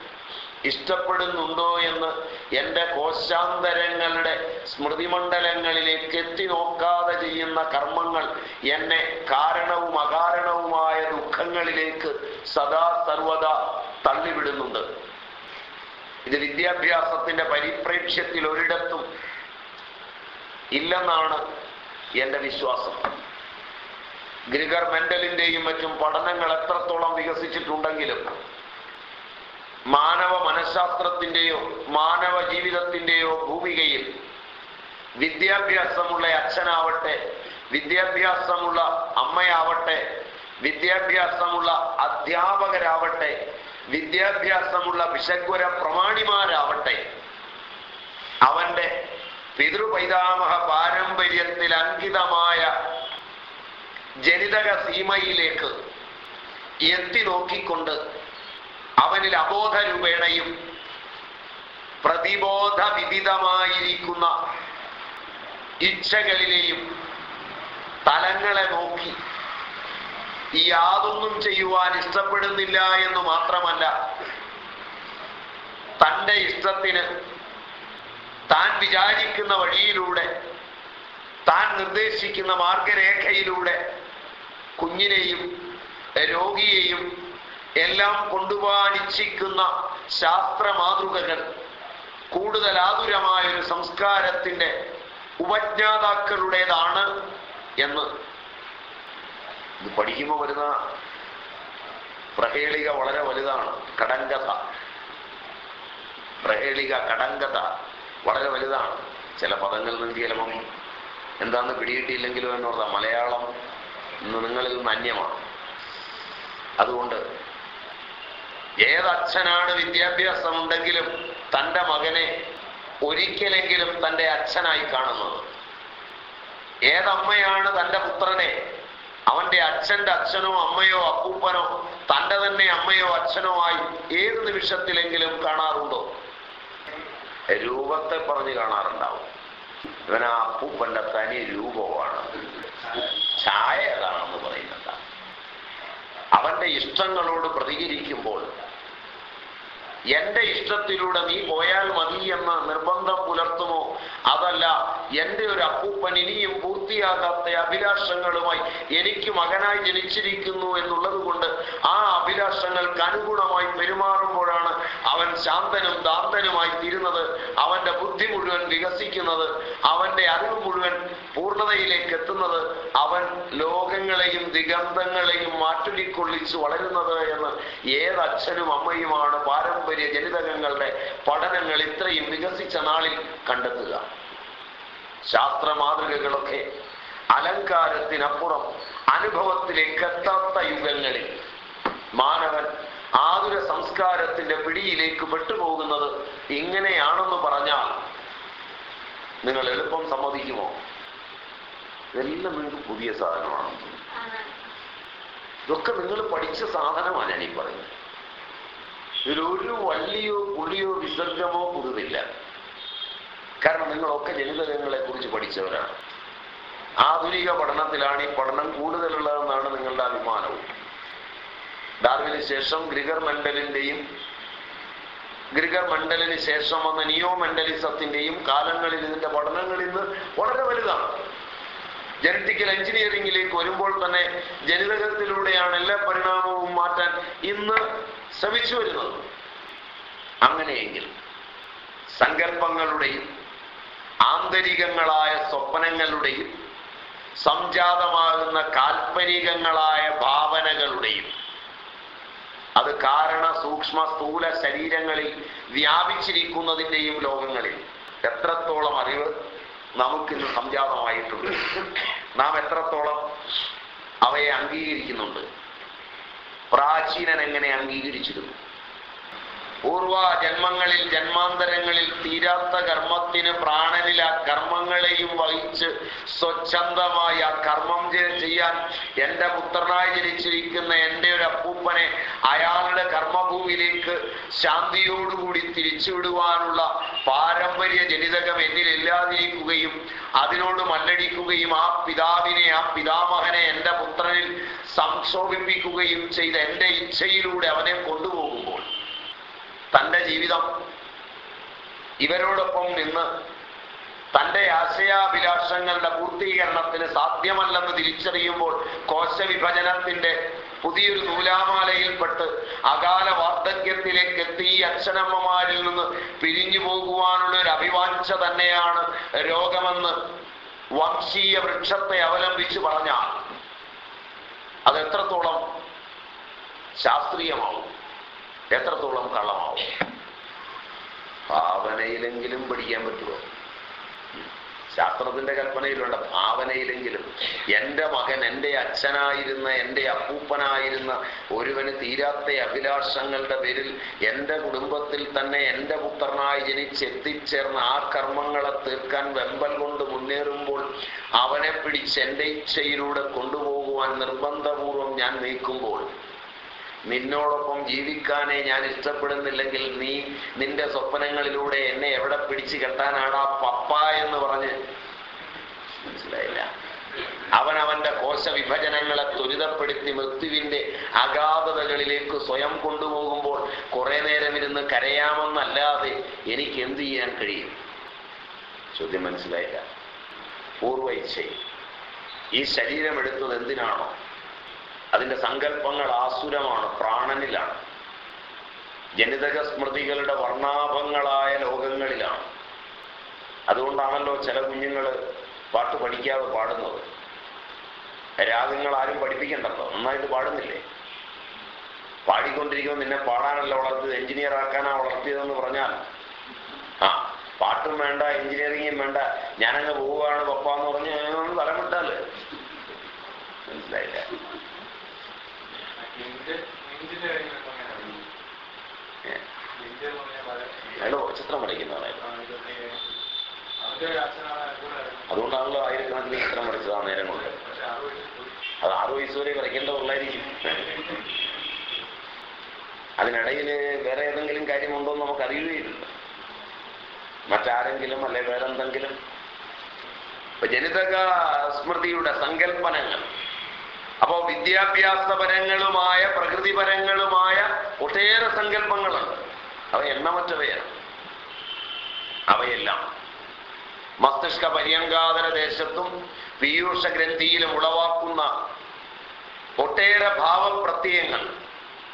A: ഇഷ്ടപ്പെടുന്നുണ്ടോ എന്ന് എന്റെ കോശാന്തരങ്ങളുടെ സ്മൃതിമണ്ഡലങ്ങളിലേക്ക് എത്തി നോക്കാതെ ചെയ്യുന്ന കർമ്മങ്ങൾ എന്നെ കാരണവും അകാരണവുമായ ദുഃഖങ്ങളിലേക്ക് സദാ സർവദാ തള്ളിവിടുന്നുണ്ട്. ഇത് വിദ്യാഭ്യാസത്തിന്റെ പരിപ്രേക്ഷ്യത്തിൽ ഒരിടത്തും ഇല്ലെന്നാണ് എന്റെ വിശ്വാസം. ഗ്രിഗർ മെന്റലിന്റെയും മറ്റും പഠനങ്ങൾ എത്രത്തോളം വികസിച്ചിട്ടുണ്ടെങ്കിലും മാനവ മനഃശാസ്ത്രത്തിന്റെയോ മാനവ ജീവിതത്തിന്റെയോ ഭൂമികയിൽ വിദ്യാഭ്യാസമുള്ള അച്ഛനാവട്ടെ വിദ്യാഭ്യാസമുള്ള അമ്മയാവട്ടെ വിദ്യാഭ്യാസമുള്ള അധ്യാപകരാവട്ടെ വിദ്യാഭ്യാസമുള്ള വിശഗ്വര പ്രമാണിമാരാവട്ടെ അവന്റെ പിതൃപൈതാമഹ പാരമ്പര്യത്തിൽ അങ്കിതമായ ജനിതക സീമയിലേക്ക് എത്തി നോക്കിക്കൊണ്ട് അവനിൽ അബോധ രൂപേണയും പ്രതിബോധ വിദിതമായിരിക്കുന്ന ഇച്ഛകളിലെയും തലങ്ങളെ നോക്കി യാതൊന്നും ചെയ്യുവാൻ ഇഷ്ടപ്പെടുന്നില്ല എന്ന് മാത്രമല്ല തന്റെ ഇഷ്ടത്തിന് താൻ വിചാരിക്കുന്ന വഴിയിലൂടെ താൻ നിർദ്ദേശിക്കുന്ന മാർഗരേഖയിലൂടെ കുഞ്ഞിനെയും രോഗിയെയും എല്ലാം കൊണ്ടുപോകാൻ ഇച്ഛിക്കുന്ന ശാസ്ത്ര മാതൃകകൾ കൂടുതൽ ആതുരമായ ഒരു സംസ്കാരത്തിന്റെ ഉപജ്ഞാതാക്കളുടേതാണ് എന്ന്. ഇത് പഠിക്കുമ്പോൾ വരുന്ന പ്രഹേളിക വളരെ വലുതാണ് കടങ്കഥ. പ്രഹേളിക കടങ്കഥ വളരെ വലുതാണ്. ചില പദങ്ങളിൽ നിന്ന് ചിലപ്പം എന്താന്ന് പിടികിട്ടിയില്ലെങ്കിലും എന്ന് പറഞ്ഞാൽ മലയാളം ഇന്ന് നിങ്ങളിൽ നിന്ന് അന്യമാണ്. അതുകൊണ്ട് ഏതച്ഛനാണ് വിദ്യാഭ്യാസം ഉണ്ടെങ്കിലും തന്റെ മകനെ ഒരിക്കലെങ്കിലും തന്റെ അച്ഛനായി കാണുന്നത്? ഏതമ്മയാണ് തന്റെ പുത്രനെ? അവന്റെ അച്ഛന്റെ അച്ഛനോ അമ്മയോ അപ്പൂപ്പനോ തന്റെ തന്നെ അമ്മയോ അച്ഛനോ ആയി ഏത് നിമിഷത്തിലെങ്കിലും കാണാറുണ്ടോ? രൂപത്തെ പറഞ്ഞ് കാണാറുണ്ടാവും. ഇവൻ ആ അപ്പൂപ്പന്റെ തനി രൂപമാണ്. ഛായ ഏതാണെന്ന് പറയുന്നത് അവന്റെ ഇഷ്ടങ്ങളോട് പ്രതികരിക്കുമ്പോൾ എന്റെ ഇഷ്ടത്തിലൂടെ നീ പോയാൽ മതി എന്ന നിർബന്ധം പുലർത്തുമോ അതല്ല എന്റെ ഒരു അപ്പൂപ്പൻ ഇനിയും പൂർത്തിയാകാത്ത അഭിലാഷങ്ങളുമായി എനിക്ക് മകനായി ജനിച്ചിരിക്കുന്നു എന്നുള്ളത് കൊണ്ട് ആ അഭിലാഷങ്ങൾക്ക് അനുഗുണമായി പെരുമാറുമ്പോഴാണ് അവൻ ശാന്തനും ദാന്തനുമായി തീരുന്നത്. അവന്റെ ബുദ്ധി മുഴുവൻ വികസിക്കുന്നത് അവന്റെ അറിവ് മുഴുവൻ പൂർണതയിലേക്ക് എത്തുന്നത് അവൻ ലോകങ്ങളെയും ദിഗന്ധങ്ങളെയും മാറ്റുലിക്കൊള്ളിച്ച് വളരുന്നത് എന്ന് ഏതച്ഛനും അമ്മയുമാണ് പാരമ്പര്യ ജനിതകങ്ങളുടെ പഠനങ്ങൾ ഇത്രയും വികസിച്ച നാളിൽ കണ്ടെത്തുക. ശാസ്ത്ര മാതൃകകളൊക്കെ അലങ്കാരത്തിനപ്പുറം അനുഭവത്തിലേക്ക് എത്താത്ത യുഗങ്ങളിൽ മാനവൻ ആതുര സംസ്കാരത്തിന്റെ പിടിയിലേക്ക് പെട്ടുപോകുന്നത് ഇങ്ങനെയാണെന്ന് പറഞ്ഞാൽ നിങ്ങൾ എളുപ്പം സമ്മതിക്കുമോ? ഇതെല്ലാം നിങ്ങൾക്ക് പുതിയ സാധനമാണ്. ഇതൊക്കെ നിങ്ങൾ പഠിച്ച സാധനമാണ് ഞാൻ ഈ പറയുന്നത്. ഇതിലൊരു വള്ളിയോ പുളിയോ വിസർഗമോ പുതുതില്ല കാരണം നിങ്ങളൊക്കെ ജനിതകങ്ങളെ കുറിച്ച് പഠിച്ചവരാണ്. ആധുനിക പഠനത്തിലാണ് ഈ പഠനം കൂടുതലുള്ളതെന്നാണ് നിങ്ങളുടെ അഭിമാനവും. ഡാർവിന് ശേഷം ഗ്രിഗർ മണ്ഡലിന്റെയും ഗ്രിഗർ മണ്ഡലിന് ശേഷം വന്ന നിയോ മെന്റലിസത്തിന്റെയും കാലങ്ങളിൽ ഇതിന്റെ പഠനങ്ങളിൽ നിന്ന് വളരെ വലുതാണ്. ജനറ്റിക്കൽ എഞ്ചിനീയറിംഗിലേക്ക് വരുമ്പോൾ തന്നെ ജനിതകത്തിലൂടെയാണ് എല്ലാ പരിണാമവും മാറ്റാൻ ഇന്ന് ശ്രമിച്ചു വരുന്നത്. അങ്ങനെയെങ്കിൽ സങ്കല്പങ്ങളുടെയും ആന്തരികങ്ങളായ സ്വപ്നങ്ങളുടെയും സംജാതമാകുന്ന കാൽപ്പനികങ്ങളായ ഭാവനകളുടെയും അത് കാരണ സൂക്ഷ്മ സ്ഥൂല ശരീരങ്ങളിൽ വ്യാപിച്ചിരിക്കുന്നതിന്റെയും ലോകങ്ങളിൽ എത്രത്തോളം അറിവ് നമുക്കിന്ന് സംജാതമായിട്ടുണ്ട്. നാം എത്രത്തോളം അവയെ അംഗീകരിക്കുന്നുണ്ട്. പ്രാചീനൻ എങ്ങനെ അംഗീകരിച്ചിരുന്നു? പൂർവ ജന്മങ്ങളിൽ ജന്മാന്തരങ്ങളിൽ തീരാത്ത കർമ്മത്തിന് പ്രാണനിൽ ആ കർമ്മങ്ങളെയും വഹിച്ച് സ്വച്ഛന്തമായി കർമ്മം ചെയ്യാൻ എന്റെ പുത്രനായി ജനിച്ചിരിക്കുന്ന എന്റെ ഒരു അപ്പൂപ്പനെ അയാളുടെ കർമ്മഭൂമിയിലേക്ക് ശാന്തിയോടുകൂടി തിരിച്ചുവിടുവാനുള്ള പാരമ്പര്യ ജനിതകം എന്നിലില്ലാതിരിക്കുകയും അതിനോട് മല്ലടിക്കുകയും ആ പിതാവിനെ ആ പിതാമഹനെ എന്റെ പുത്രനിൽ സംക്ഷോഭിപ്പിക്കുകയും ചെയ്ത എന്റെ ഇച്ഛയിലൂടെ അവനെ കൊണ്ടുപോകുമ്പോൾ തന്റെ ജീവിതം ഇവരോടൊപ്പം നിന്ന് തന്റെ ആശയാഭിലാഷങ്ങളുടെ പൂർത്തീകരണത്തിന് സാധ്യമല്ലെന്ന് തിരിച്ചറിയുമ്പോൾ കോശവിഭജനത്തിന്റെ പുതിയൊരു നൂലാമാലയിൽപ്പെട്ട് അകാല വാർദ്ധക്യത്തിലേക്ക് എത്തി അച്ഛനമ്മമാരിൽ നിന്ന് പിരിഞ്ഞു പോകുവാനുള്ള ഒരു അഭിവാഞ്ച തന്നെയാണ് രോഗമെന്ന് വംശീയ വൃക്ഷത്തെ അവലംബിച്ച് പറഞ്ഞാൽ അത് എത്രത്തോളം ശാസ്ത്രീയമാവും? എത്രത്തോളം കള്ളമാവും ഭാവനയിലെങ്കിലും പിടിക്കാൻ പറ്റുമോ? ശാസ്ത്രത്തിന്റെ കൽപ്പനയിലുണ്ട്. ഭാവനയിലെങ്കിലും. എന്റെ മകൻ എന്റെ അച്ഛനായിരുന്ന എന്റെ അപ്പൂപ്പനായിരുന്ന ഒരുവന് തീരാത്ത അഭിലാഷങ്ങളുടെ പേരിൽ എന്റെ കുടുംബത്തിൽ തന്നെ എന്റെ പുത്രനായി ജനിച്ചെത്തിച്ചേർന്ന ആ കർമ്മങ്ങളെ തീർക്കാൻ വെമ്പൽ കൊണ്ട് മുന്നേറുമ്പോൾ അവനെ പിടിച്ച് എന്റെ ഇച്ഛയിലൂടെ കൊണ്ടുപോകുവാൻ നിർബന്ധപൂർവം ഞാൻ നീക്കുമ്പോൾ നിന്നോടൊപ്പം ജീവിക്കാനേ ഞാൻ ഇഷ്ടപ്പെടുന്നില്ലെങ്കിൽ നീ നിന്റെ സ്വപ്നങ്ങളിലൂടെ എന്നെ എവിടെ പിടിച്ചു കെട്ടാനാടാ പപ്പ എന്ന് പറഞ്ഞ്? മനസ്സിലായില്ല. അവൻ അവന്റെ കോശ വിഭജനങ്ങളെ ത്വരിതപ്പെടുത്തി മൃത്യുവിന്റെ അഗാധതകളിലേക്ക് സ്വയം കൊണ്ടുപോകുമ്പോൾ കുറെ നേരം ഇരുന്ന് കരയാമെന്നല്ലാതെ എനിക്ക് എന്ത് ചെയ്യാൻ കഴിയും? ചോദ്യം മനസ്സിലായില്ല. പൂർവ ഈ ശരീരം എടുത്തത് എന്തിനാണോ? അതിന്റെ സങ്കല്പങ്ങൾ ആസുരമാണ് പ്രാണനിലാണ്. ജനിതക സ്മൃതികളുടെ വർണാഭങ്ങളായ ലോകങ്ങളിലാണ്. അതുകൊണ്ടാണല്ലോ ചില കുഞ്ഞുങ്ങൾ പാട്ട് പഠിക്കാതെ പാടുന്നത്. രാഗങ്ങൾ ആരും പഠിപ്പിക്കണ്ടല്ലോ നന്നായിട്ട് പാടുന്നില്ലേ? പാടിക്കൊണ്ടിരിക്കുമ്പോൾ നിന്നെ പാടാനല്ല വളർത്തിയത് എഞ്ചിനീയർ ആക്കാനാ വളർത്തിയതെന്ന് പറഞ്ഞാൽ ആ പാട്ടും വേണ്ട എഞ്ചിനീയറിങ്ങും വേണ്ട ഞാനങ്ങ് പോവുകയാണ് പപ്പാന്ന് പറഞ്ഞ് തലം തലമിട്ടാൽ. മനസ്സിലായില്ല? അയാൾ ചിത്രം വരയ്ക്കുന്നതായിരുന്നു. അതുകൊണ്ടാണല്ലോ ആയിരക്കണക്കിന് ചിത്രം വരച്ചത് ആ നേരം കൊണ്ട്. അത് ആറ് വയസ്സ് വരെ വരയ്ക്കേണ്ടതുള്ളായിരിക്കും അതിനിടയിൽ വേറെ ഏതെങ്കിലും കാര്യമുണ്ടോ എന്ന് നമുക്ക് അറിയുകയില്ല. മറ്റാരെങ്കിലും അല്ലെ വേറെന്തെങ്കിലും? ജനിതക സ്മൃതിയുടെ സങ്കല്പനങ്ങൾ. അപ്പോ വിദ്യാഭ്യാസപരങ്ങളുമായ പ്രകൃതിപരങ്ങളുമായ ഒട്ടേറെ സങ്കല്പങ്ങളുണ്ട്. അവ എണ്ണമറ്റവയാണ്. അവയെല്ലാം മസ്തിഷ്ക പര്യങ്കാതര ദേശത്തും പീയൂഷ ഗ്രന്ഥിയിലും ഉളവാക്കുന്ന ഒട്ടേറെ ഭാവപ്രത്യയങ്ങൾ.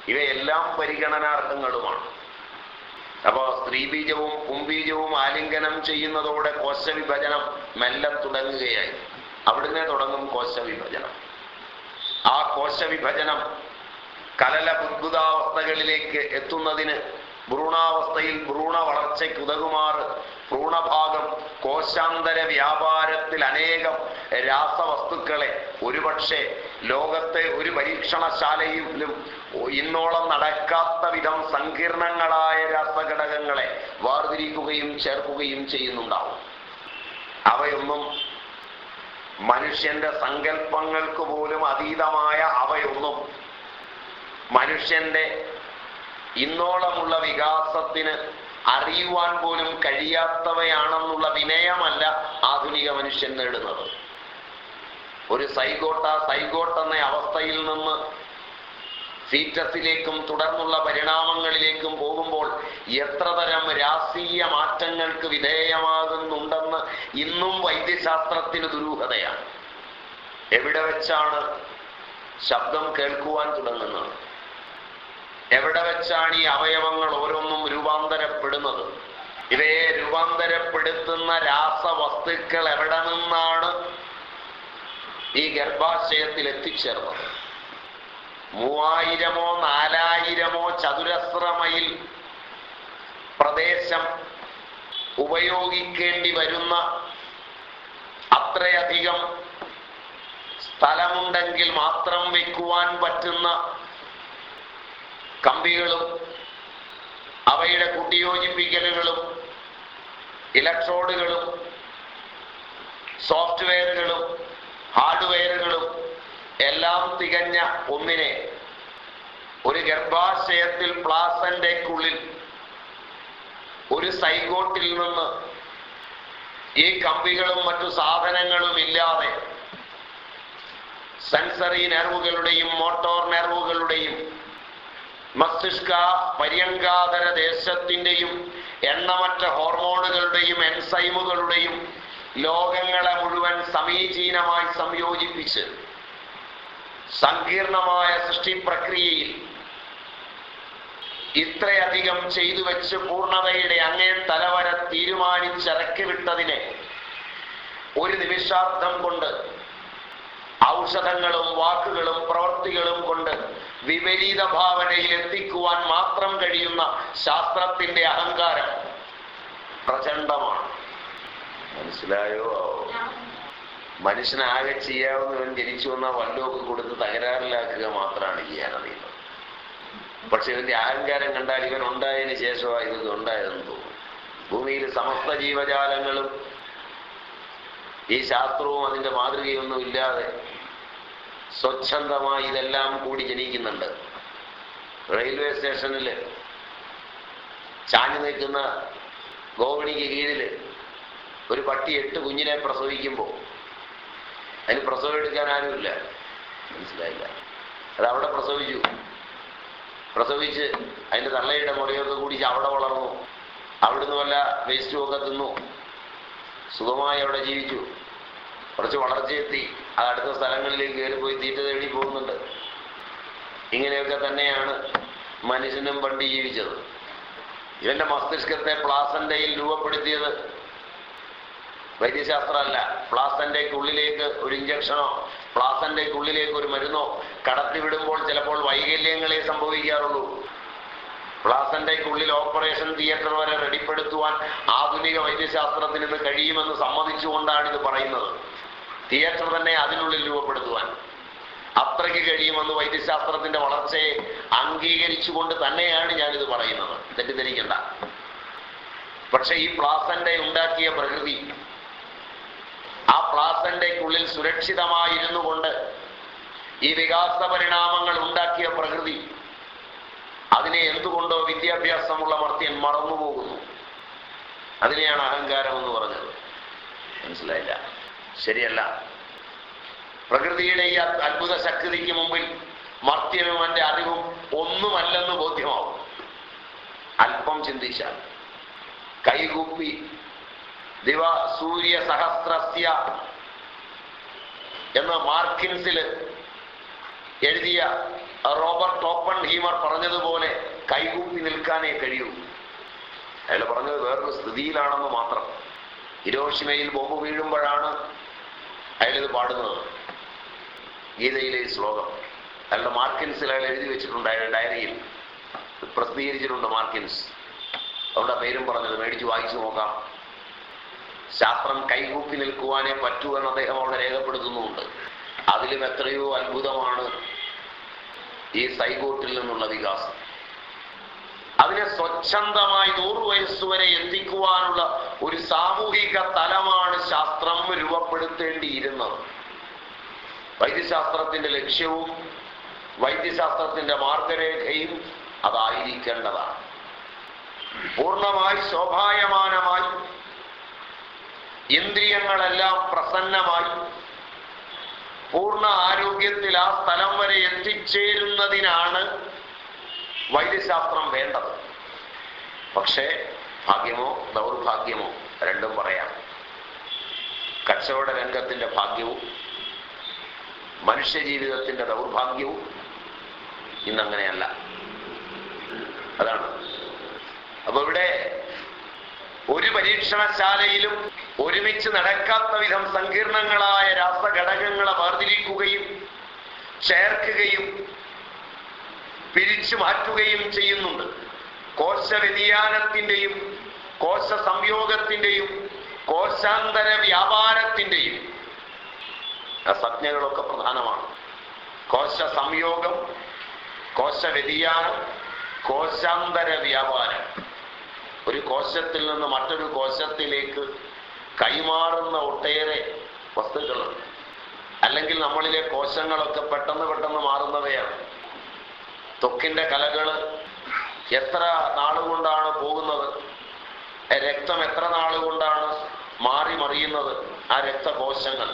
A: ഇവയെല്ലാം പരിഗണനാർഹങ്ങളുമാണ്. അപ്പോ സ്ത്രീബീജവും പുംബീജവും ആലിംഗനം ചെയ്യുന്നതോടെ കോശവിഭജനം മെല്ലെ തുടങ്ങുകയായി. അവിടുന്ന് തുടങ്ങും കോശവിഭജനം. ആ കോശവിഭജനം കലല ബുദ്ബുദാവസ്ഥകളിലേക്ക് എത്തുന്നതിന് ഭ്രൂണാവസ്ഥയിൽ ഭ്രൂണ വളർച്ചയ്ക്ക് ഉതകുമാറ് ഭ്രൂണഭാഗം കോശാന്തര വ്യാപാരത്തിൽ അനേകം രാസവസ്തുക്കളെ ഒരുപക്ഷെ ലോകത്തെ ഒരു പരീക്ഷണശാലയിലും ഇന്നോളം നടക്കാത്ത വിധം സങ്കീർണങ്ങളായ രാസഘടകങ്ങളെ വേർതിരിക്കുകയും ചേർക്കുകയും ചെയ്യുന്നുണ്ടാവും. അവയൊന്നും മനുഷ്യന്റെ സങ്കല്പങ്ങൾക്ക് പോലും അതീതമായ അവയൊന്നും മനുഷ്യന്റെ ഇന്നോളമുള്ള വികാസത്തിന് അറിയുവാൻ പോലും കഴിയാത്തവയാണെന്നുള്ള വിനയമല്ല ആധുനിക മനുഷ്യൻ നേടുന്നത്. ഒരു സൈഗോട്ട സൈഗോട്ട് എന്ന അവസ്ഥയിൽ നിന്ന് ഫീറ്റസിലേക്കും തുടർന്നുള്ള പരിണാമങ്ങളിലേക്കും പോകുമ്പോൾ എത്ര തരം രാഷ്ട്രീയ മാറ്റങ്ങൾക്ക് വിധേയമാകുന്നുണ്ടെന്ന് ഇന്നും വൈദ്യശാസ്ത്രത്തിന് ദുരൂഹതയാണ്. എവിടെ വെച്ചാണ് ശബ്ദം കേൾക്കുവാൻ തുടങ്ങുന്നത്? എവിടെ വെച്ചാണ് ഈ അവയവങ്ങൾ ഓരോന്നും രൂപാന്തരപ്പെടുന്നത്? ഇവയെ രൂപാന്തരപ്പെടുത്തുന്ന രാസവസ്തുക്കൾ എവിടെ നിന്നാണ് ഈ ഗർഭാശയത്തിൽ എത്തിച്ചേർന്നത്? മൂവായിരമോ നാലായിരമോ ചതുരശ്ര മൈൽ പ്രദേശം ഉപയോഗിക്കേണ്ടി വരുന്ന അത്രയധികം സ്ഥലമുണ്ടെങ്കിൽ മാത്രം വെക്കുവാൻ പറ്റുന്ന കമ്പികളും അവയുടെ കൂട്ടിയോജിപ്പിക്കലുകളും ഇലക്ട്രോഡുകളും സോഫ്റ്റ്വെയറുകളും ഹാർഡ്വെയറുകളും എല്ലാം തികഞ്ഞ ഒന്നിനെ ഒരു ഗർഭാശയത്തിൽ പ്ലാസന്റേക്കുള്ളിൽ ഒരു സൈഗോട്ടിൽ നിന്ന് ഈ കമ്പികളും മറ്റു സാധനങ്ങളും ഇല്ലാതെ സെൻസറി നെർവുകളുടെയും മോട്ടോർ നെർവുകളുടെയും മസ്തിഷ്ക പര്യങ്കാതര ദേശത്തിന്റെയും എണ്ണമറ്റ ഹോർമോണുകളുടെയും എൻസൈമുകളുടെയും ലോകങ്ങളെ മുഴുവൻ സമീചീനമായി സംയോജിപ്പിച്ച് സങ്കീർണമായ സൃഷ്ടി പ്രക്രിയയിൽ ഇത്രയധികം ചെയ്തു വെച്ച് പൂർണതയുടെ അങ്ങേ തലവര തീരുമാനിച്ചിറക്കി വിട്ടതിനെ ഒരു നിമിഷാർത്ഥം കൊണ്ട് ഔഷധങ്ങളും വാക്കുകളും പ്രവൃത്തികളും കൊണ്ട് വിപരീത ഭാവനയിൽ എത്തിക്കുവാൻ മാത്രം കഴിയുന്ന ശാസ്ത്രത്തിന്റെ അഹങ്കാരം പ്രചണ്ഡമാണ്. മനസ്സിലായോ? മനുഷ്യനാകെ ചെയ്യാവുന്നവൻ ജനിച്ചു വന്ന വല്ലോക്ക് കൊടുത്ത് തകരാറിലാക്കുക മാത്രമാണ് ചെയ്യാൻ അറിയുന്നത് പക്ഷെ ഇവന്റെ അഹങ്കാരം കണ്ടാൽ ഇവൻ ഉണ്ടായതിന് ശേഷമാണ് ഇത് ഉണ്ടായതെന്ന് തോന്നും. ഭൂമിയിൽ സമസ്ത ജീവജാലങ്ങളും ഈ ശാസ്ത്രവും അതിന്റെ മാതൃകയൊന്നും ഇല്ലാതെ സ്വച്ഛന്തമായി ഇതെല്ലാം കൂടി ജനിക്കുന്നുണ്ട്. റെയിൽവേ സ്റ്റേഷനിൽ ചാഞ്ഞു നിൽക്കുന്ന ഗോവണിക്ക് കീഴിൽ ഒരു പട്ടി എട്ട് കുഞ്ഞിനെ പ്രസവിക്കുമ്പോൾ അതിന് പ്രസവം എടുക്കാൻ ആരുമില്ല. മനസ്സിലായില്ല. അത് അവിടെ പ്രസവിച്ചു. പ്രസവിച്ച് അതിന്റെ തള്ളയുടെ മുറയൊക്കെ കുടിച്ച് അവിടെ വളർന്നു. അവിടുന്ന് വല്ല വേസ്റ്റും ഒക്കെ തിന്നു. സുഖമായി അവിടെ ജീവിച്ചു. കുറച്ച് വളർച്ചയെത്തി. അത് അടുത്ത സ്ഥലങ്ങളിലേക്ക് കയറി പോയി തീറ്റ തേടി പോകുന്നുണ്ട്. ഇങ്ങനെയൊക്കെ തന്നെയാണ് മനുഷ്യനും പണ്ട് ജീവിച്ചത്. ഇവന്റെ മസ്തിഷ്കത്തെ പ്ലാസന്റയിൽ രൂപപ്പെടുത്തിയത് വൈദ്യശാസ്ത്രമല്ല. പ്ലാസന്റയ്ക്കുള്ളിലേക്ക് ഒരു ഇഞ്ചക്ഷനോ പ്ലാസന്റയ്ക്കുള്ളിലേക്ക് ഒരു മരുന്നോ കടത്തി വിടുമ്പോൾ ചിലപ്പോൾ വൈകല്യങ്ങളെ സംഭവിക്കാറുള്ളൂ. പ്ലാസന്റയ്ക്കുള്ളിൽ ഓപ്പറേഷൻ തിയേറ്റർ വരെ റെഡിപ്പെടുത്തുവാൻ ആധുനിക വൈദ്യശാസ്ത്രത്തിന് ഇന്ന് കഴിയുമെന്ന് സമ്മതിച്ചുകൊണ്ടാണ് ഇത് പറയുന്നത്. തിയേറ്റർ തന്നെ അതിനുള്ളിൽ രൂപപ്പെടുത്തുവാൻ. അത്രയ്ക്ക് കഴിയുമെന്ന് വൈദ്യശാസ്ത്രത്തിന്റെ വളർച്ചയെ അംഗീകരിച്ചുകൊണ്ട് തന്നെയാണ് ഞാനിത് പറയുന്നത്. തെറ്റിദ്ധരിക്കണ്ട. പക്ഷെ ഈ പ്ലാസന്റെ ഉണ്ടാക്കിയ പ്രകൃതി ആ പ്ലാസന്റയ്ക്കുള്ളിൽ സുരക്ഷിതമായിരുന്നു കൊണ്ട് ഈ വികാസ പരിണാമങ്ങൾ ഉണ്ടാക്കിയ പ്രകൃതി അതിനെ എന്തുകൊണ്ടോ വിദ്യാഭ്യാസമുള്ള മർത്യൻ മറന്നുപോകുന്നു. അതിനെയാണ് അഹങ്കാരം എന്ന് പറഞ്ഞത്. മനസ്സിലായില്ല? ശരിയല്ല. പ്രകൃതിയുടെ ഈ അത്ഭുത ശക്തിക്ക് മുമ്പിൽ മർത്യനും അവന്റെ അറിവും ഒന്നുമല്ലെന്ന് ബോധ്യമാവും. അല്പം ചിന്തിച്ചാൽ. കൈകൂപ്പി ദിവ സൂര്യ സഹസ്രസ്യ എന്ന് മാർക്കിൻസിൽ എഴുതിയ റോബർട്ട് ഓപ്പൺ ഹീമർ പറഞ്ഞതുപോലെ കൈകൂപ്പി നിൽക്കാനേ കഴിയൂ. അയാൾ പറഞ്ഞത് വേറൊരു സ്ഥിതിയിലാണെന്ന് മാത്രം. ഹിരോഷിമയിൽ ബോംബ് വീഴുമ്പോഴാണ് അയാളിത് പാടുന്നത്. ഗീതയിലെ ശ്ലോകം. അയാളുടെ മാർക്കിൻസിൽ അയാൾ എഴുതി വെച്ചിട്ടുണ്ട് അയാളുടെ ഡയറിയിൽ. പ്രസിദ്ധീകരിച്ചിട്ടുണ്ട് മാർക്കിൻസ്. അവരുടെ പേരും പറഞ്ഞത് മേടിച്ച് വായിച്ചു നോക്കാം. ശാസ്ത്രം കൈകൂപ്പി നിൽക്കുവാനേ പറ്റൂ എന്ന് അദ്ദേഹം അവിടെ രേഖപ്പെടുത്തുന്നുമുണ്ട്. അതിലും എത്രയോ അത്ഭുതമാണ് ഈ സൈഗോട്ടിൽ നിന്നുള്ള വികാസം. അതിനെ സ്വച്ഛന്തമായി നൂറു വയസ്സുവരെ എത്തിക്കുവാനുള്ള ഒരു സാമൂഹിക തലമാണ് ശാസ്ത്രം രൂപപ്പെടുത്തേണ്ടിയിരുന്നത്. വൈദ്യശാസ്ത്രത്തിന്റെ ലക്ഷ്യവും വൈദ്യശാസ്ത്രത്തിന്റെ മാർഗരേഖയും അതായിരിക്കേണ്ടതാണ്. പൂർണമായി ശോഭായമാനമായി ഇന്ദ്രിയങ്ങളെല്ലാം പ്രസന്നമായി പൂർണ ആരോഗ്യത്തിൽ ആ സ്ഥലം വരെ എത്തിച്ചേരുന്നതിനാണ് വൈദ്യശാസ്ത്രം വേണ്ടത്. പക്ഷേ ഭാഗ്യമോ ദൗർഭാഗ്യമോ രണ്ടും പറയാം. കച്ചവട രംഗത്തിന്റെ ഭാഗ്യവും മനുഷ്യജീവിതത്തിന്റെ ദൗർഭാഗ്യവും ഇന്നങ്ങനെയല്ല. അതാണ്. അപ്പൊ ഇവിടെ ഒരു പരീക്ഷണശാലയിലും ഒരുമിച്ച് നടക്കാത്ത വിധം സങ്കീർണങ്ങളായ രാസഘടകങ്ങളെ വേർതിരിക്കുകയും ചേർക്കുകയും പിരിച്ചു മാറ്റുകയും ചെയ്യുന്നുണ്ട്. കോശ വ്യതിയാനത്തിന്റെയും കോശ സംയോഗത്തിന്റെയും കോശാന്തര വ്യാപാരത്തിന്റെയും ആ സംജ്ഞകളൊക്കെ പ്രധാനമാണ്. കോശ സംയോഗം കോശ വ്യതിയാനം കോശാന്തര വ്യാപാരം. ഒരു കോശത്തിൽ നിന്ന് മറ്റൊരു കോശത്തിലേക്ക് കൈമാറുന്ന ഒട്ടേറെ വസ്തുക്കളുണ്ട്. അല്ലെങ്കിൽ നമ്മളിലെ കോശങ്ങളൊക്കെ പെട്ടെന്ന് പെട്ടെന്ന് മാറുന്നവയാണ്. തൊക്കിന്റെ കലകൾ എത്ര നാളുകൊണ്ടാണ് പോകുന്നത്? രക്തം എത്ര നാളുകൊണ്ടാണ് മാറി മറിയുന്നത്? ആ രക്തകോശങ്ങൾ.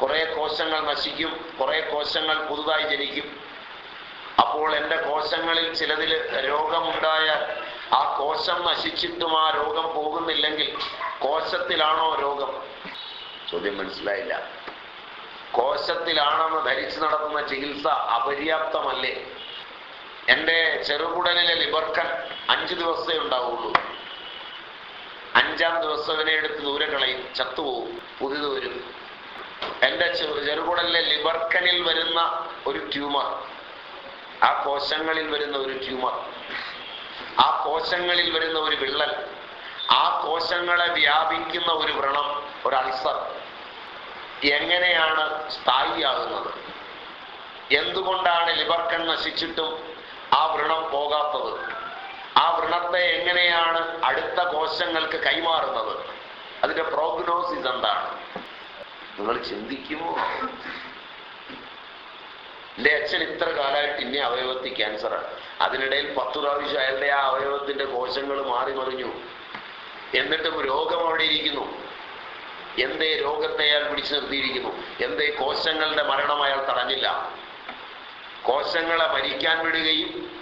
A: കുറേ കോശങ്ങൾ നശിക്കും കുറേ കോശങ്ങൾ പുതുതായി ജനിക്കും. അപ്പോൾ എന്റെ കോശങ്ങളിൽ ചിലതിൽ രോഗമുണ്ടായാൽ ആ കോശം നശിച്ചിട്ടും ആ രോഗം പോകുന്നില്ലെങ്കിൽ കോശത്തിലാണോ രോഗം? ചോദ്യം മനസ്സിലായില്ല. കോശത്തിലാണെന്ന് ധരിച്ചു നടത്തുന്ന ചികിത്സ അപര്യാപ്തമല്ലേ? എന്റെ ചെറുകുടലിലെ ലിബർക്കൻ അഞ്ചു ദിവസമേ ഉണ്ടാവുള്ളൂ. അഞ്ചാം ദിവസം ഇവനെ എടുത്ത് ദൂരെ കളയും ചത്തുപോകും പുതിയത് വരും. എന്റെ ചെറു- ചെറുകുടലിലെ ലിബർക്കനിൽ വരുന്ന ഒരു ട്യൂമർ ആ കോശങ്ങളിൽ വരുന്ന ഒരു ട്യൂമർ. ആ കോശങ്ങളിൽ വരുന്ന ഒരു വിള്ളൽ ആ കോശങ്ങളെ വ്യാപിക്കുന്ന ഒരു വ്രണം ഒരു അൾസർ. എങ്ങനെയാണ് സ്ഥായിയാകുന്നത്? എന്തുകൊണ്ടാണ് ലിവർക്കൺ നശിച്ചിട്ടും ആ വ്രണം പോകാത്തത്? ആ വ്രണത്തെ എങ്ങനെയാണ് അടുത്ത കോശങ്ങൾക്ക് കൈമാറുന്നത്? അതിന്റെ പ്രോഗ്നോസിസ് എന്താണ്? നിങ്ങൾ ചിന്തിക്കുമോ? എന്റെ അച്ഛൻ ഇത്ര കാലമായിട്ട് ഇനി അവയവത്തിൽ ക്യാൻസറാണ് അതിനിടയിൽ പത്ത് പ്രാവശ്യം അയാളുടെ ആ അവയവത്തിന്റെ കോശങ്ങൾ മാറി മറിഞ്ഞു. എന്നിട്ടും രോഗം അവിടെ ഇരിക്കുന്നു. എന്തേ രോഗത്തെ അയാൾ പിടിച്ചു നിർത്തിയിരിക്കുന്നു? എന്തേ കോശങ്ങളുടെ മരണം അയാൾ തടഞ്ഞില്ല? കോശങ്ങളെ മരിക്കാൻ വിടുകയും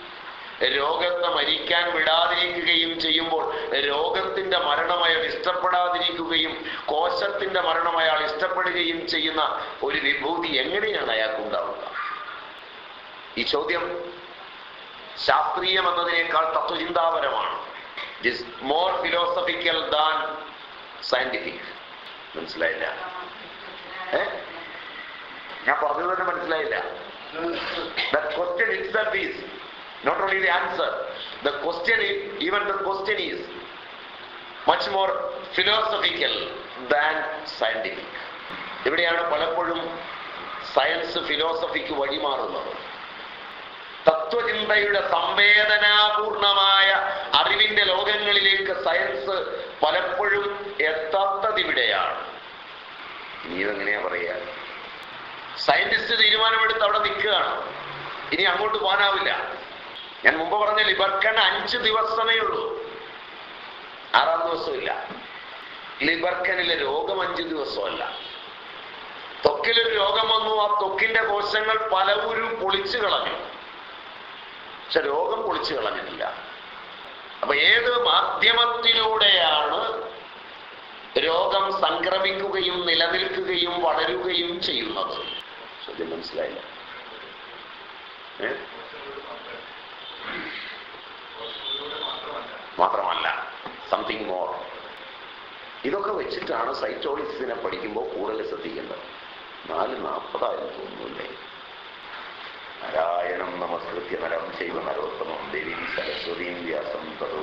A: രോഗത്തെ മരിക്കാൻ വിടാതിരിക്കുകയും ചെയ്യുമ്പോൾ രോഗത്തിന്റെ മരണം അയാൾ ഇഷ്ടപ്പെടാതിരിക്കുകയും കോശത്തിന്റെ മരണം അയാൾ ഇഷ്ടപ്പെടുകയും ചെയ്യുന്ന ഒരു വിഭൂതി എങ്ങനെയാണ് അയാൾക്ക് ഉണ്ടാവുക? ഈ ചോദ്യം ശാസ്ത്രീയം എന്നതിനേക്കാൾ തത്വചിന്താപരമാണ് is more philosophical than scientific മനസ്സിലായില്ല ഏ ഞാൻ പറഞ്ഞത് തന്നെ മനസ്സിലായില്ല question itself is not only the answer, the question is, even the question is much more philosophical than scientific. ഇവിടെയാണ് പലപ്പോഴും സയൻസ് ഫിലോസഫിക്ക് വഴിമാറുന്നത് തത്വചിന്തയുടെ സംവേദനാപൂർണമായ അറിവിന്റെ ലോകങ്ങളിലേക്ക് സയൻസ് പലപ്പോഴും എത്താത്തത് ഇവിടെയാണ് ഇനി ഇതെങ്ങനെയാ പറയാ? സയന്റിസ്റ്റ് തീരുമാനമെടുത്ത് അവിടെ നിൽക്കുകയാണ്. ഇനി അങ്ങോട്ട് പോകാനാവില്ല. ഞാൻ മുമ്പ് പറഞ്ഞ ലിബർക്കൺ അഞ്ച് ദിവസമേ ഉള്ളൂ. ആറാം ദിവസമില്ല. ലിബർക്കനിലെ രോഗം അഞ്ചു ദിവസമല്ല. ത്വക്കിലൊരു രോഗം വന്നു ആ ത്വക്കിന്റെ കോശങ്ങൾ പലവരും പൊളിച്ചു കളഞ്ഞു. പക്ഷെ രോഗം പൊളിച്ചു കളഞ്ഞിട്ടില്ല. അപ്പൊ ഏത് മാധ്യമത്തിലൂടെയാണ് രോഗം സംക്രമിക്കുകയും നിലനിൽക്കുകയും വളരുകയും ചെയ്യുന്നത്? ചോദ്യം മനസ്സിലായില്ല? മാത്രമല്ല സംതിങ് മോർ ഇതൊക്കെ വെച്ചിട്ടാണ് സൈറ്റോളിസിനെ പഠിക്കുമ്പോൾ കൂടുതൽ ശ്രദ്ധിക്കേണ്ടത്. നാല് നാൽപ്പതായിരം തോന്നുന്നില്ലേ നാരായണം നമസ്കൃത്യ നരം ചെയ്വ നരോത്തമം ദേവീ സരസ്വതീം വ്യാസം തതോ